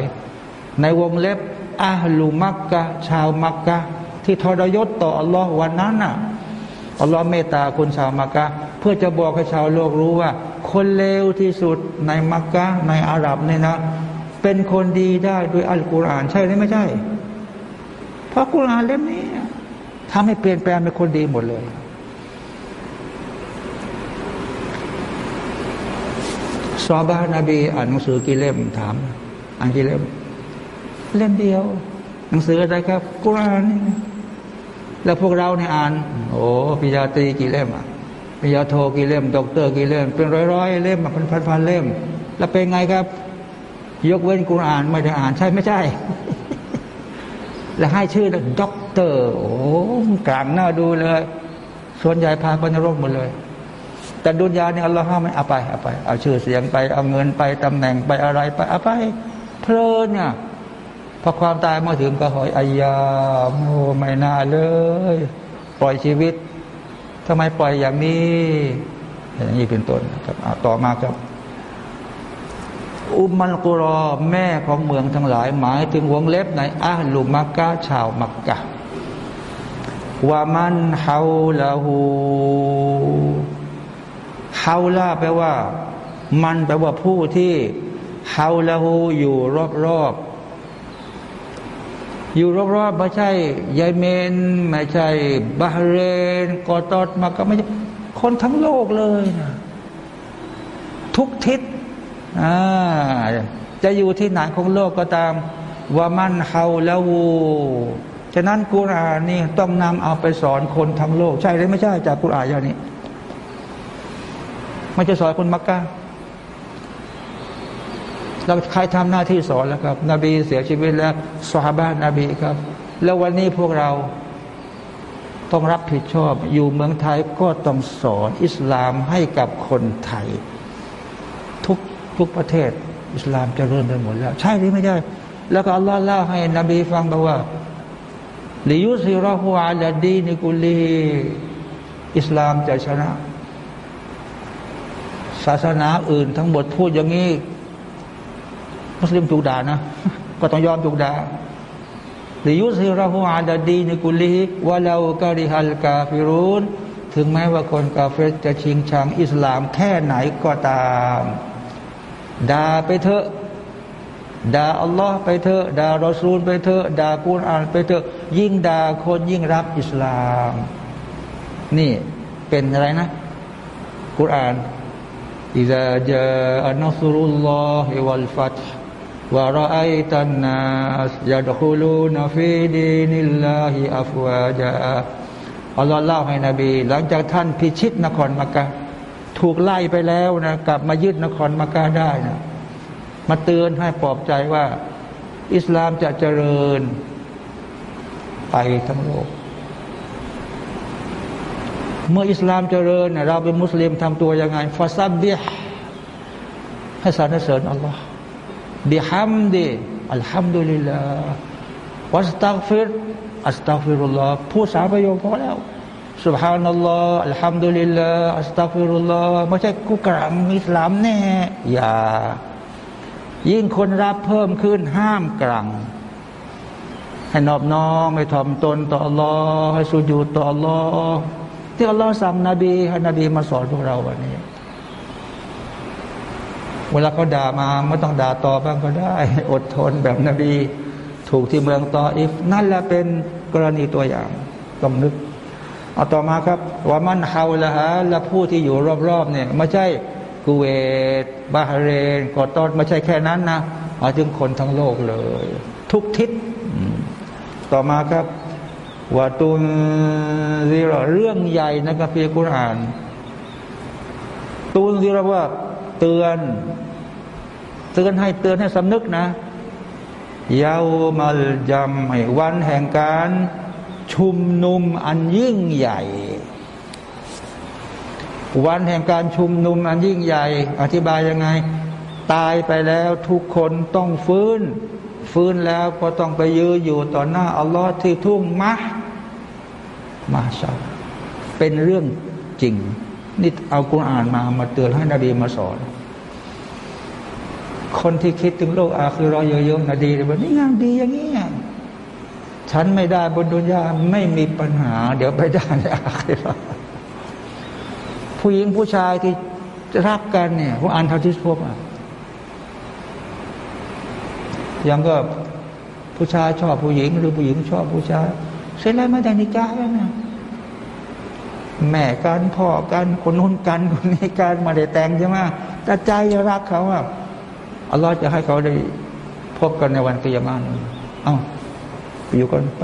ในวงเล็บอาลูมักกะชาวมักกะที่ทรยศต่ออัลลอฮ์วันนั้นน่ะอัลลอฮ์เมตตาคนชาวมักกะเพื่อจะบอกให้ชาวโลกรู้ว่า คนเลวที่สุดในมักกะในอาหรับเนี่ยนะ เป็นคนดีได้ด้วยอัลกุรอานใช่หรือไม่ใช่ เพราะกุรอานเล่มนี้ทำให้เปลี่ยนแปลงเป็นคนดีหมดเลย อบานบีอ่านหนังสือกี่เล่มถามอ่านกี่เล่ม เล่มเดียว หนังสืออะไรครับกุรอานนี่แล้วพวกเราเนี่ยอ่าน โอ้ปริญญาตรีกี่เล่มอะปริญญาโทกี่เล่มด็อกเตอร์กี่เล่ม เป็นร้อยๆเล่มเป็นพันๆเล่ม แล้วเป็นไงครับ ยกเว้นกุรอานไม่ได้อ่านใช่ไม่ใช่ แล้วให้ชื่อด็อกเตอร์ โอ้กลางหน้าดูเลย ส่วนใหญ่พาไปนรกหมดเลย แต่ดุนยาเนี่ยอัลลอฮ์ห้ามไม่เอาไปเอาไป เอาชื่อเสียงไป เอาเงินไปตำแหน่งไปอะไรไปเอาไป เพลินเนี่ยพอความตายมาถึงก็หอยอายาโมไม่น่าเลย ปล่อยชีวิตทำไมปล่อยอย่างนี้ อย่างนี้เป็นต้นครับต่อมาครับ อุมมัลกุรอแม่ของเมืองทั้งหลาย หมายถึงวงเล็บในอาลุมักกะชาวมักกะว่ามันเฮาลาหู ฮาลาแปลว่า มันแปลว่าผู้ที่เฮาลาหูอยู่รอบๆอยู่รอบๆไม่ใช่ยายเมน ไม่ใช่บาฮเรนกอตอดมาก็ไม่ใช่คนทั้งโลกเลยนะทุกทิศจะอยู่ที่ไหนของโลกก็ตามว่ามันเฮาแล้ววูฉะนั้นกุรานนี่ต้องนำเอาไปสอนคนทั้งโลก ใช่หรือไม่ใช่จากกุรานอย่างนี้ ไม่จะสอนคนมักกะเราใครทำหน้าที่สอนแล้วครับ นบีเสียชีวิตแล้วสฮาบะนนบีครับ แล้ววันนี้พวกเราต้องรับผิดชอบ อยู่เมืองไทยก็ต้องสอนอิสลามให้กับคนไทย ทุกทุกประเทศ อิสลามจะเริ่มไปหมดแล้ว ใช่หรือไม่ใช่แล้วก็อัลลอฮ์เล่าให้นบีฟังบอกว่าลิยุสิรหัวลดีนิกุลีอิสลามจะชนะ ศาสนาอื่น ทั้งหมดพูดอย่างนี้มุสลิมถูกด่านะ ก็ต้องยอมถูกด่าลิยุสิรหัวลดีนิกุลีวะลาอุการิฮัลกาฟิรุนถึงแม้ว่าคนกาเฟรจะชิงชังอิสลามแค่ไหนก็ตามด่าไปเถอะด่าอัลลอฮ์ไปเถอะด่ารอซูลไปเถอะด่ากุรอานไปเถอะยิ่งด่าคนยิ่งรับอิสลาม นี่เป็นอะไรนะกุรอาน อิซาจาอันซุรุลลอฮิวัลฟัตวะรอไอตันนัสยัดคุลูนฟีดีนิลลาฮิอัฟวาจาอัลลอฮ์เล่าให้นบี หลังจากท่านพิชิตนครมักกะถูกไล่ไปแล้วนะกลับมายึดนครมักกะได้นะมาเตือนให้ปลอบใจว่า อิสลามจะเจริญไปทั้งโลก เมื่ออิสลามเจริญเราเป็นมุสลิมทำตัวยังไงฟาซับเบียให้สรรเสริญอัลลอฮ์บิฮัมดีอัลฮัมดุลิลลาห์วัสตักฟิรอัสตักฟิรุลลอฮ์พูดสามประโยคพอแล้ว سبحان อัลลอฮ์อัลฮัมดุลิลลาห์อัสตักฟิรุลลอฮ์ไม่ใช่กูกราบอิสลามแน่อย่ายิ่งคนรับเพิ่มขึ้นห้ามกลังให้นอบน้อมให้ถ่อมตนต่ออัลลอฮ์ให้สุญูต่ออัลลอฮ์ ที่อัลลอฮ์สั่งนบีให้นบีมาสอนพวกเราวันนี้ เวลาเขาด่ามาไม่ต้องด่าต่อบ้างก็ได้ อดทนแบบนบี ถูกที่เมืองตออิฟนั่นแหละเป็นกรณีตัวอย่างต้องนึกเอาต่อมาครับว่ามันเฮาละฮะและผู้ที่อยู่รอบๆเนี่ยไม่ใช่กูเวตบาฮเรนกอตอนไม่ใช่แค่นั้นนะมาถึงคนทั้งโลกเลย ทุกทิศต่อมาครับ ว่าตุนซีรเรื่องใหญ่นะครับพี่กุรอาน ตุนซีรว่าเตือน เตือนให้เตือนให้สำนึกนะยาวมัลจำวันแห่งการชุมนุมอันยิ่งใหญ่ วันแห่งการชุมนุมอันยิ่งใหญ่ อธิบายยังไง ตายไปแล้วทุกคนต้องฟื้น ฟื้นแล้วก็ต้องไปยืนอยู่ต่อหน้าอัลลอฮ์ที่ทุ่งมะ มาชาเป็นเรื่องจริง นี่เอากุณอ่านมามาเตือนให้นบีมาสอน คนที่คิดถึงโลกอาคือรอเยอะๆนะดีเลยว่านี่งานดีอย่างนี้ฉันไม่ได้บนดุนยาไม่มีปัญหา เดี๋ยวไปได้ในอาคือรอผู้หญิงผู้ชายที่รักกันเนี่ยผมอ่านทาทิสพบอะยังก็ผู้ชายชอบผู้หญิง หรือผู้หญิงชอบผู้ชายเสร็จแล้วไม่ได้นิกาแล้วนะ แม่กันพ่อกันคนนู้นกันคนนี้กันมาได้แต่งใช่ไหมแต่ใจรักเขาอะอัลลอฮ์จะให้เขาได้พบกันในวันกิยามานเอ้าอยู่กันไป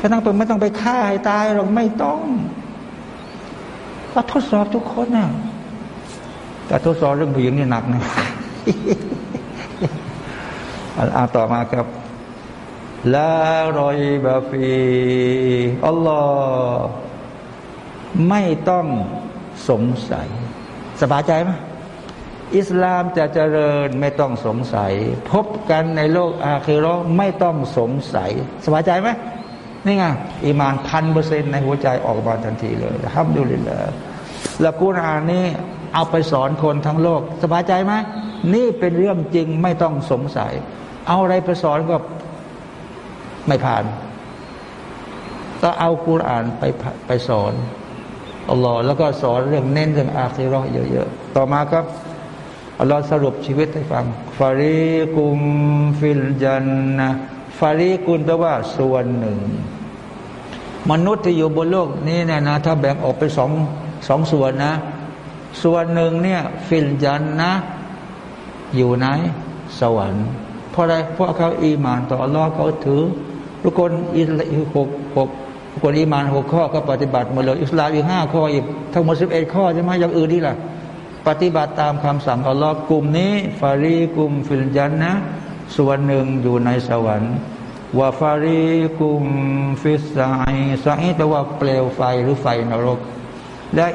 ฉะนั้นไม่ต้องไปฆ่าให้ตายหรอกไม่ต้องก็ทดสอบทุกคนนะแต่ทดสอบเรื่องผู้หญิงนี่หนักนะอาต่อมาครับ ลารอยบาฟีอัลลอฮ์ไม่ต้องสงสัย สบายใจไหมอิสลามจะเจริญไม่ต้องสงสัย พบกันในโลกอาคีรอไม่ต้องสงสัย สบายใจไหมนี่ไงอีมานพันเปอร์เซ็นในหัวใจออกมาทันทีเลยห้ามดูเลยละแล้วกุรอานนี้เอาไปสอนคนทั้งโลก สบายใจไหมนี่เป็นเรื่องจริงไม่ต้องสงสัย เอาอะไรไปสอนก็ ไม่ผ่าน ก็เอากุรอานไปไปสอนอัลลอฮ์แล้วก็สอนเรื่องเน้นเรื่องอาคีรอเยอะๆ ต่อมาครับอัลลอฮ์สรุปชีวิตให้ฟังฟารีกุมฟิลจันนะฟารีกุลแปลว่าส่วนหนึ่ง มนุษย์ที่อยู่บนโลกนี้เนี่ยนะถ้าแบ่งออกเป็นสองสองส่วนนะ ส่วนหนึ่งเนี่ยفي الجنة อยู่ไหนสวรรค์เพราะอะไรเพราะเขาอีมานต่ออัลลอฮ์เขาถือ ทุกคนอิสลามหกหกกคนอีมานหกข้อก็ปฏิบัติหมดเลยอิสลามอีกห้าข้ออีกทั้งหมดสิบเอ็ดข้อใช่ไหมอย่างอื่นนี่แหละปฏิบัติตามคำสั่งอัลลอฮ์กลุ่มนี้فريق في الجنة ส่วนหนึ่งอยู่ในสวรรค์وفريق في السعير سعير แปลว่าเปลวไฟหรือไฟนรก และ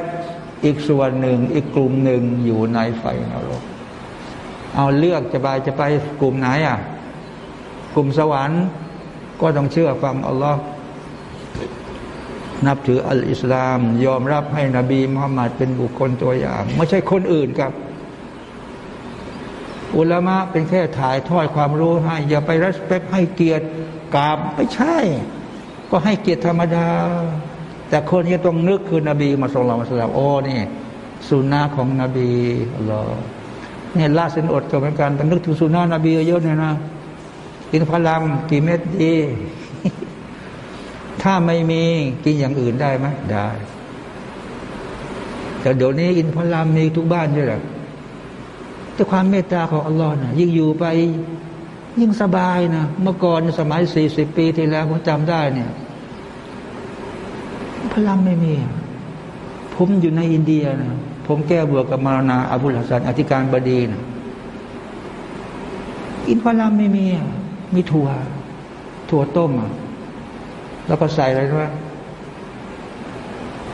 อีกส่วนหนึ่งอีกกลุ่มหนึ่งอยู่ในไฟนรก เอาเลือกจะไปจะไปกลุ่มไหนอะ กลุ่มสวรรค์ ก็ต้องเชื่อฟังอัลลอฮ์นับถืออัลอิสลาม ยอมรับให้นบีมุฮัมมัดเป็นบุคคลตัวอย่าง ไม่ใช่คนอื่นครับ อุลามะเป็นแค่ถ่ายทอดความรู้ให้ อย่าไปรัสเปคให้เกียรติกราบไม่ใช่ ก็ให้เกียรติธรรมดา แต่คนที่ต้องนึกคือนบีมาส่งเรามาสลามโอ้นี่สุนนะของนบีอัลลอฮ์เนี่ยลาสินอดก็เหมือนกันต้องนึกถึงสุนนะนบีเยอะๆเนี่ยนะ กินพลัมกี่เม็ดดี ถ้าไม่มีกินอย่างอื่นได้ไหมได้ แต่เดี๋ยวนี้อินพลามมีทุกบ้านด้วยแหละแต่ความเมตตาของอัลลอฮ์นะยิ่งอยู่ไปยิ่งสบายนะเมื่อก่อนสมัยสี่สิบปีที่แล้วผมจำได้เนี่ย พลังไม่มี ผมอยู่ในอินเดียนะผมแก้บวกกับมารานาอาบุลฮัสันอธิการบดีนะอินพลัมไม่มี มีถั่ว ถั่วต้มอะแล้วก็ใส่อะไรด้วย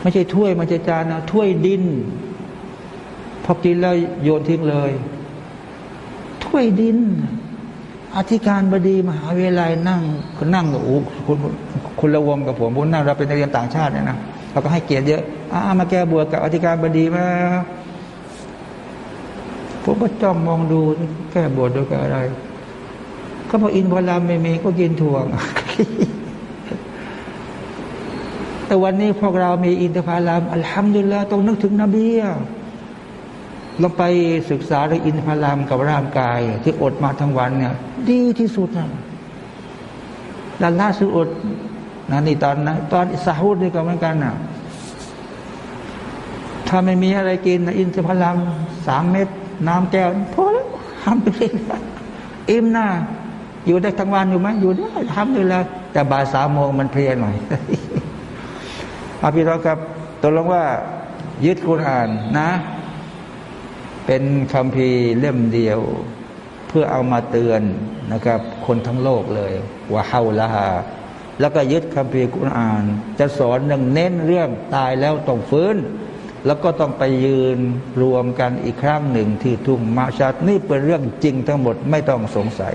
ไม่ใช่ถ้วยมันจะจานนะถ้วยดิน พอกินแล้วโยนทิ้งเลย ถ้วยดิน อธิการบดีมหาวิทยาลัยนั่งนั่งโอ้คุณคุณละวงกับผมผมนั่งเราเป็นนักเรียนต่างชาติเนี่ยนะเราก็ให้เกียรติเยอะอามาแก้บวชกับอธิการบดีมาผมก็จ้องมองดูแก้บวชด้วยกับอะไร ก็พออินพลามไม่มีก็กินถ่วงแต่วันนี้พวกเรามีอินทผลัมอัลฮัมดุลิลละต้องนึกถึงนบีเราไปศึกษาเรื่องอินทผลัมกับร่างกาย ที่อดมาทั้งวันเนี่ย ดีที่สุดนะดันล่าสุดอดนะนี่ตอนนะตอนสาหุดนี่ก็เหมือนกันนะถ้าไม่มีอะไรกินนะอินทผลัมสามเม็ดน้ำแก้วพอแล้วทำไปเลยอิ่มหนะ อยู่ได้ทั้งวันอยู่ไหมอยู่ได้ทำเลยละแต่บ่ายสามโมงมันเพลียหน่อยอาพี่น้องครับตกลงว่า ยึดคุณอ่านนะ เป็นคำพีเล่มเดียว เพื่อเอามาเตือนนะครับ คนทั้งโลกเลยว่าเฮาละฮาแล้วก็ยึดคำพีคุณอ่าน จะสอนหนึ่งเน้นเรื่องตายแล้วต้องฟื้นแล้วก็ต้องไปยืนรวมกันอีกครั้งหนึ่งที่ทุ่งมาชัดนี่เป็นเรื่องจริงทั้งหมดไม่ต้องสงสัย